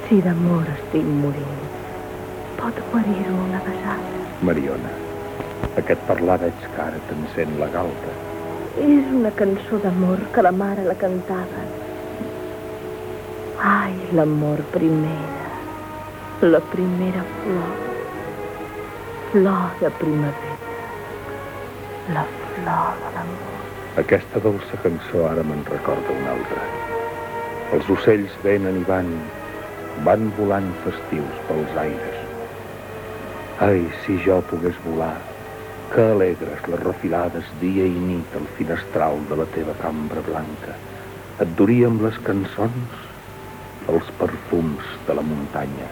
Si d'amor estic morint, pot guarir-ho una besada. Mariona, aquest parlar veig que ara t'encén la galta. És una cançó d'amor que la mare la cantava. Ai, l'amor primera, la primera flor, flor de primavera, la flor de l'amor. Aquesta dolça cançó ara me'n recorda una altra. Els ocells venen i van, van volant festius pels aires. Ai, si jo pogués volar, que alegres les refilades dia i nit al finestral de la teva cambra blanca. Et duria amb les cançons els perfums de la muntanya.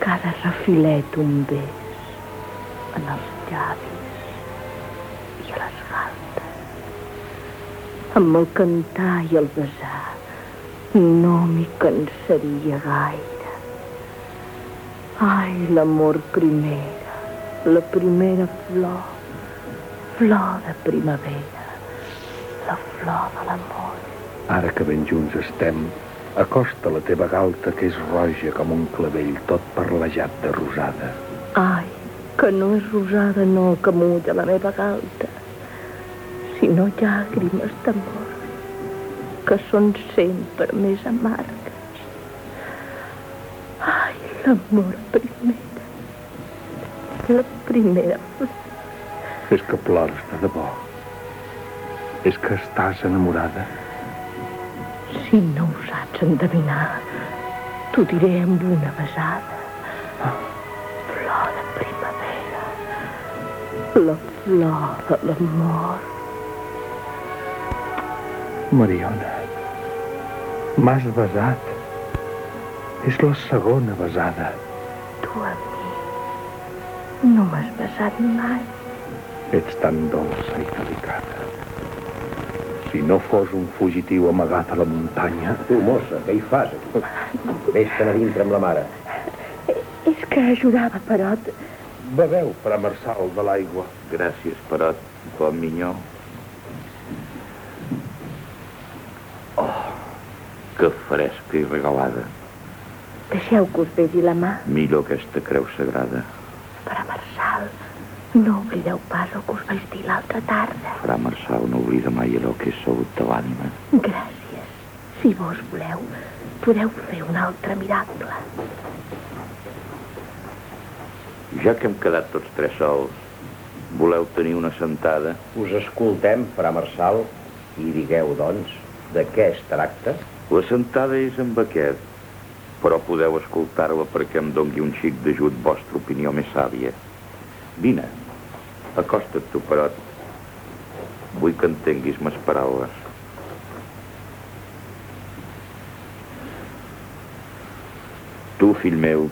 Cada refilet un bes en els llavis i a les galtes. Amb el cantar i el besar no m'hi cansaria gaire. Ai, l'amor primera, la primera flor, flor de primavera, la flor de l'amor. Ara que ben junts estem, acosta la teva galta que és roja com un clavell tot parlejat de rosada. Ai, que no és rosada no que mulla la meva galta, sinó llàgrimes d'amor, que són sempre més amargues. Ai, l'amor primera, la primera. És que plores de debò. És que estàs enamorada. Si no ho saps endevinar, t'ho diré amb una besada. Flor de primavera, la flor de l'amor. Mariona, m'has besat. És la segona besada. Tu a mi no m'has besat mai. Ets tan dolça i delicada. Si no fos un fugitiu amagat a la muntanya... Tu, mossa, què hi fas aquí? Vés-te'n a dintre amb la mare. És que ajudava, Perot. Beveu, per a Marçal, de l'aigua. Gràcies, Perot, bon minyó. Oh, que fresca i regalada. Deixeu que us besi la mà. Millor aquesta creu sagrada. No oblideu pas el que us vaig dir l'altra tarda. Fra Marçal no oblida mai allò que és salut de l'ànima. Gràcies. Si vos voleu, podeu fer un altre miracle. Ja que hem quedat tots tres sols, voleu tenir una sentada? Us escoltem, fra Marçal, i digueu, doncs, de què es tracta? La sentada és amb aquest, però podeu escoltar-la perquè em dongui un xic d'ajut vostra opinió més sàvia. Vine, acosta't tu, Perot. Vull que entenguis mes paraules. Tu, fill meu,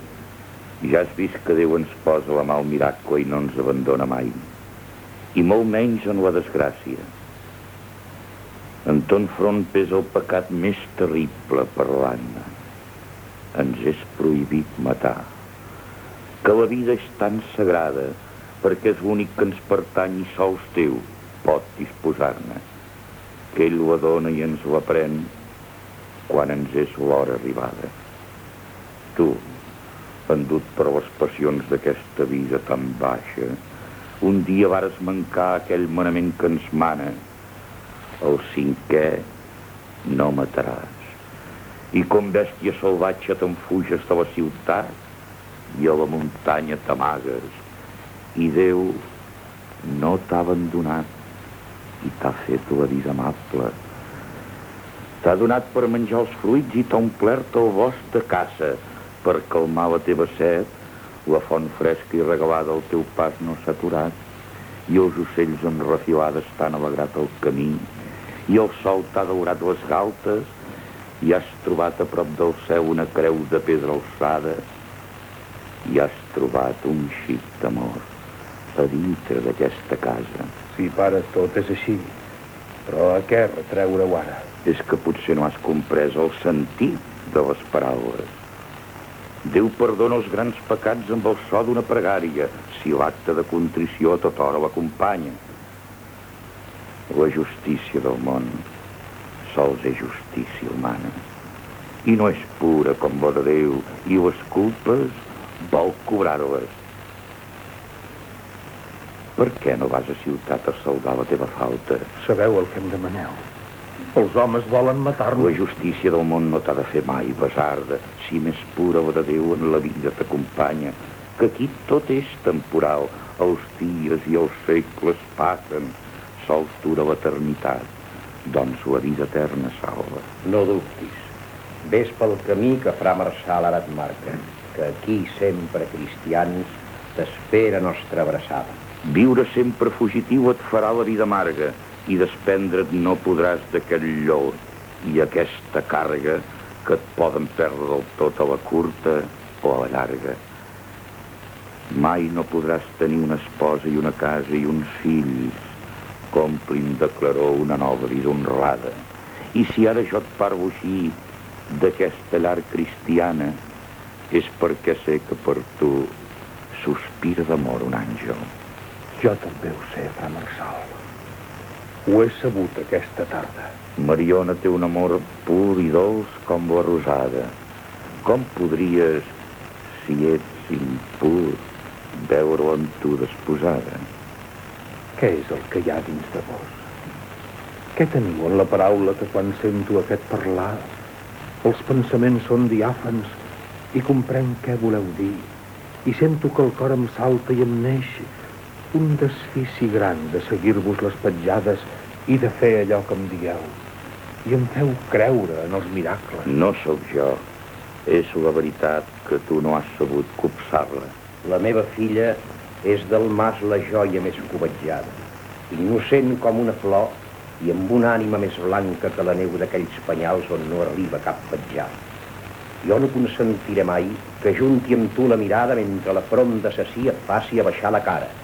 ja has vist que Déu ens posa la mà al miracle i no ens abandona mai. I molt menys en la desgràcia. En ton front pesa el pecat més terrible per l'ànima. Ens és prohibit matar. Que la vida és tan sagrada perquè és l'únic que ens pertany i sols Déu pot disposar-ne. Que ell la dona i ens la pren quan ens és l'hora arribada. Tu, endut per les passions d'aquesta vida tan baixa, un dia vares mancar aquell manament que ens mana, el cinquè, no mataràs. I com bèstia salvatge te'n fuges de la ciutat i a la muntanya t'amagues i Déu no t'ha abandonat. i t'ha fet la vida amable. T'ha donat per menjar els fruits i t'ha omplert el bosc de caça per calmar la teva set. La font fresca i regalada al teu pas no s'ha aturat i els ocells amb refilades t'han alegrat el camí i el sol t'ha daurat les galtes i has trobat a prop del cel una creu de pedra alçada i has trobat un xic d'amor a dintre d'aquesta casa. Sí, pare, tot és així. Però a què retreure-ho ara? És que potser no has comprès el sentit de les paraules. Déu perdona els grans pecats amb el so d'una pregària, si l'acte de contrició a tota hora l'acompanya. La justícia del món sols és justícia humana. I no és pura com la de Déu, i les culpes vol cobrar-les. Per què no vas a ciutat a saldar la teva falta? Sabeu el que em demaneu. Els homes volen matar-nos. La justícia del món no t'ha de fer mai besarda, si més pura la de Déu en la vida t'acompanya, que aquí tot és temporal, els dies i els segles passen, sols dura l'eternitat, doncs la vida eterna salva. No dubtis. Ves pel camí que fra Marçal ara et marca, que aquí, sempre cristians, t'espera nostra abraçada. Viure sempre fugitiu et farà la vida amarga i desprendre't no podràs d'aquest llor i aquesta càrrega que et poden perdre del tot a la curta o a la llarga. Mai no podràs tenir una esposa i una casa i uns fills complin de claror una nova vida honrada. I si ara jo et parlo així d'aquesta llar cristiana és perquè sé que per tu sospira d'amor un àngel. Jo també ho sé, fra Marçal. Ho he sabut aquesta tarda. Mariona té un amor pur i dolç com la rosada. Com podries, si ets impur, veure-ho amb tu desposada? Què és el que hi ha dins de vos? Què teniu en la paraula que quan sento aquest parlar els pensaments són diàfans i comprenc què voleu dir i sento que el cor em salta i em neix un desfici gran de seguir-vos les petjades i de fer allò que em dieu. I em feu creure en els miracles. No sóc jo. És la veritat que tu no has sabut copsar-la. La meva filla és del mas la joia més covetjada, innocent com una flor i amb una ànima més blanca que la neu d'aquells penyals on no arriba cap petjada. Jo no consentiré mai que junti amb tu la mirada mentre la front d'assassí et faci abaixar la cara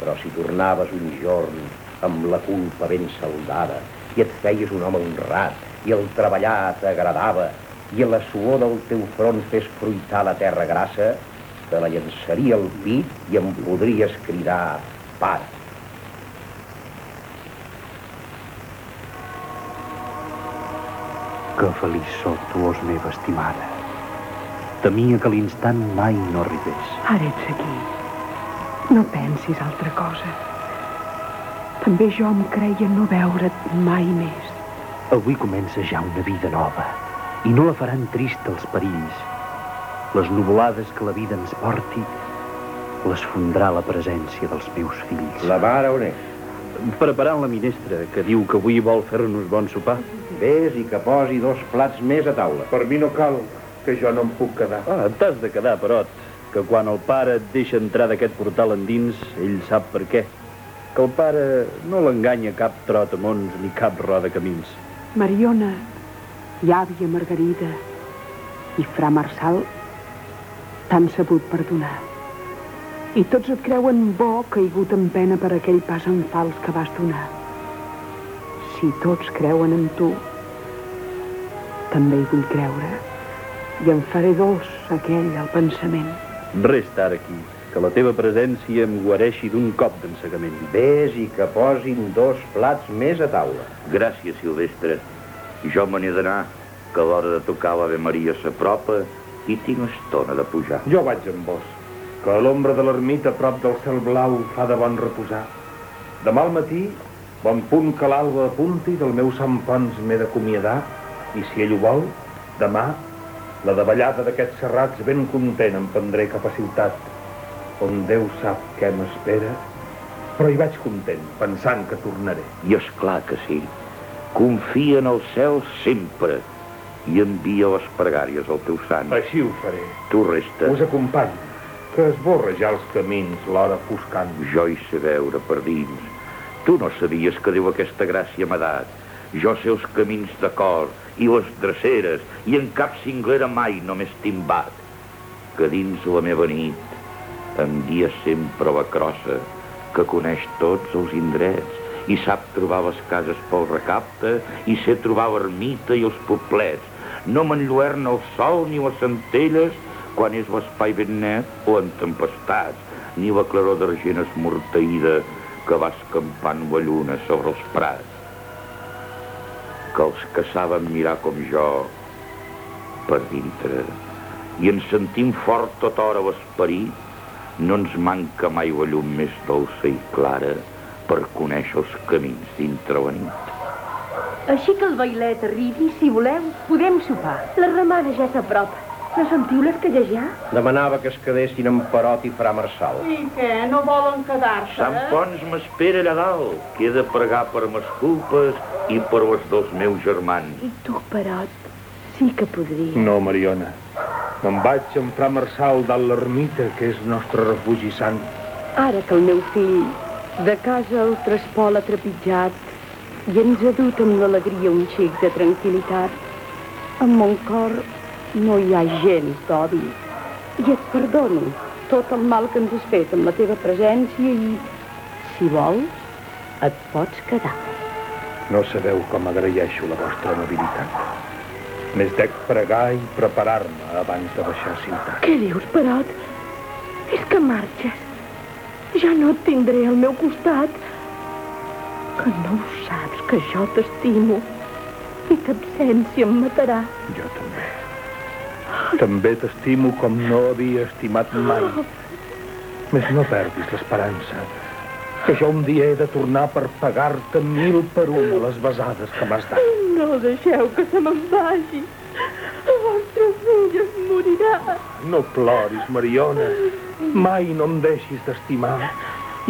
però si tornaves un jorn amb la culpa ben saldada i et feies un home honrat i el treballar t'agradava i la suor del teu front fes fruitar la terra grassa, te la llançaria al pit i em podries cridar pare. Que feliç sóc, tuos meva estimada. Temia que l'instant mai no arribés. Ara ets aquí. No pensis altra cosa. També jo em creia no veure't mai més. Avui comença ja una vida nova i no la faran trista els perills. Les nuvolades que la vida ens porti les fondrà la presència dels meus fills. La mare on és? Preparant la minestra, que diu que avui vol fer-nos bon sopar. Ves i que posi dos plats més a taula. Per mi no cal, que jo no em puc quedar. Ah, t'has de quedar, Perot, que quan el pare et deixa entrar d'aquest portal endins, ell sap per què. Que el pare no l'enganya cap trotamons ni cap roda camins. Mariona, i àvia Margarida i fra Marçal t'han sabut perdonar. I tots et creuen bo caigut en pena per aquell pas en fals que vas donar. Si tots creuen en tu, també hi vull creure i em faré dolç aquell al pensament. Resta ara aquí, que la teva presència em guareixi d'un cop d'ensegament. Ves i que posin dos plats més a taula. Gràcies, Silvestre. Jo me n'he d'anar, que a l'hora de tocar l'Ave Maria s'apropa i tinc estona de pujar. Jo vaig amb vos, que a l'ombra de l'ermita a prop del cel blau fa de bon reposar. Demà al matí, bon punt que l'alba apunti, del meu Sant Pons m'he d'acomiadar, i si ell ho vol, demà, la davallada d'aquests serrats ben content em prendré cap a ciutat, on Déu sap què m'espera Però hi vaig content, pensant que tornaré. I és clar que sí. Confia en el cel sempre i envia les pregàries al teu sant. Així ho faré. Tu resta. Us acompanyo, que esborra ja els camins l'hora foscant. Jo hi sé veure per dins. Tu no sabies que Déu aquesta gràcia m'ha dat. Jo sé els camins de cor i les dreceres i en cap cinglera mai no m'he estimbat. Que dins la meva nit em guia sempre la crossa que coneix tots els indrets i sap trobar les cases pel recapte i sé trobar l'ermita i els poblets. No m'enlluerna el sol ni les centelles quan és l'espai ben net o en tempestats, ni la claror d'argent esmorteïda que va escampant la lluna sobre els prats. Que els que saben mirar com jo, per dintre, i ens sentim fort tota hora l'esperit, no ens manca mai la llum més dolça i clara per conèixer els camins dintre la nit. Així que el bailet arribi, si voleu, podem sopar. La remada ja s'apropa. No sentiu l'escallejar? Demanava que es quedessin en Perot i Fra Marçal. I què, no volen quedar-se? Sant Pons m'espera allà dalt, que he de pregar per mes culpes i per les dels meus germans. I tu, Perot, sí que podries. No, Mariona. Me'n vaig amb Fra Marçal dalt l'ermita, que és nostre refugi sant. Ara que el meu fill de casa el traspol ha trepitjat i ens ha dut amb l'alegria un xic de tranquil·litat, en mon cor no hi ha gens d'odi. I et perdono tot el mal que ens has fet amb la teva presència i, si vols, et pots quedar. No sabeu com agraeixo la vostra amabilitat. Més dec pregar i preparar-me abans de baixar a ciutat. Què dius, Perot? És que marxes. Ja no et tindré al meu costat. Que no ho saps, que jo t'estimo. I t'absència em matarà. Jo també. També t'estimo com no havia estimat mai. Més no perdis l'esperança. Que jo un dia he de tornar per pagar-te mil per una les besades que m'has dat. No deixeu que se me'n vagi. El vostre fill es morirà. No ploris, Mariona. Mai no em deixis d'estimar.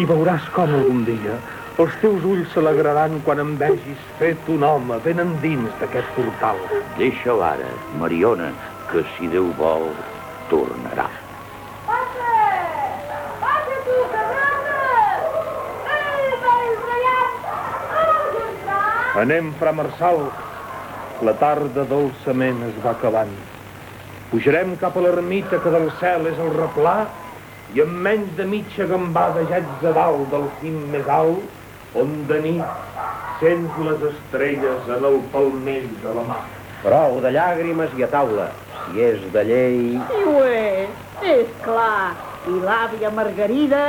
I veuràs com algun dia els teus ulls s'alegraran quan em vegis fet un home ben endins d'aquest portal. Deixa l'ara, Mariona, que si Déu vol, tornarà. Anem, fra Marçal. La tarda dolçament es va acabant. Pujarem cap a l'ermita que del cel és el replà i en menys de mitja gambada ja ets a dalt del cim més alt on de nit sents les estrelles en el palmell de la mà. Prou de llàgrimes i a taula. Si és de llei... I ho és, és clar. I l'àvia Margarida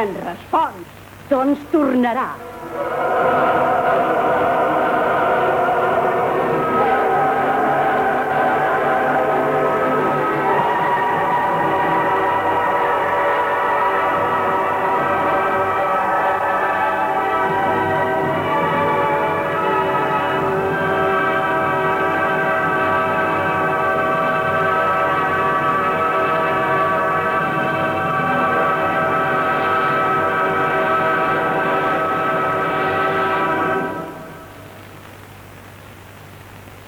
en respon. Doncs tornarà.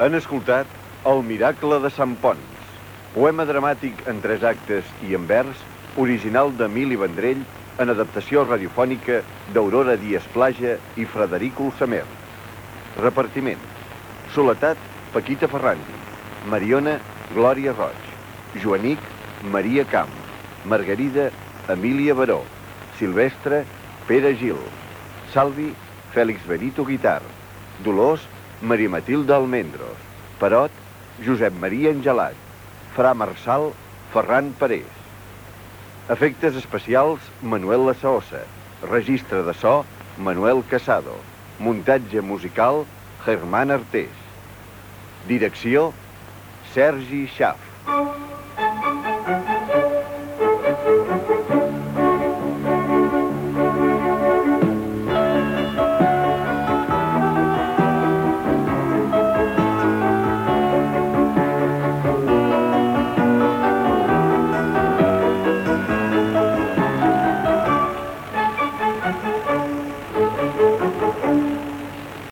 Han escoltat El miracle de Sant Pons, poema dramàtic en tres actes i en vers, original d'Emili Vendrell, en adaptació radiofònica d'Aurora Díaz Plaja i Frederic Ulsamer. Repartiment. Soletat, Paquita Ferrandi. Mariona, Glòria Roig. Joanic, Maria Camp. Margarida, Emília Baró. Silvestre, Pere Gil. Salvi, Fèlix Benito Guitar. Dolors, Maria Matilde Almendros. Perot, Josep Maria Angelat. Fra Marçal, Ferran Parés. Efectes especials, Manuel Lasaosa. Registre de so, Manuel Casado. Muntatge musical, Germán Artés. Direcció, Sergi Schaff.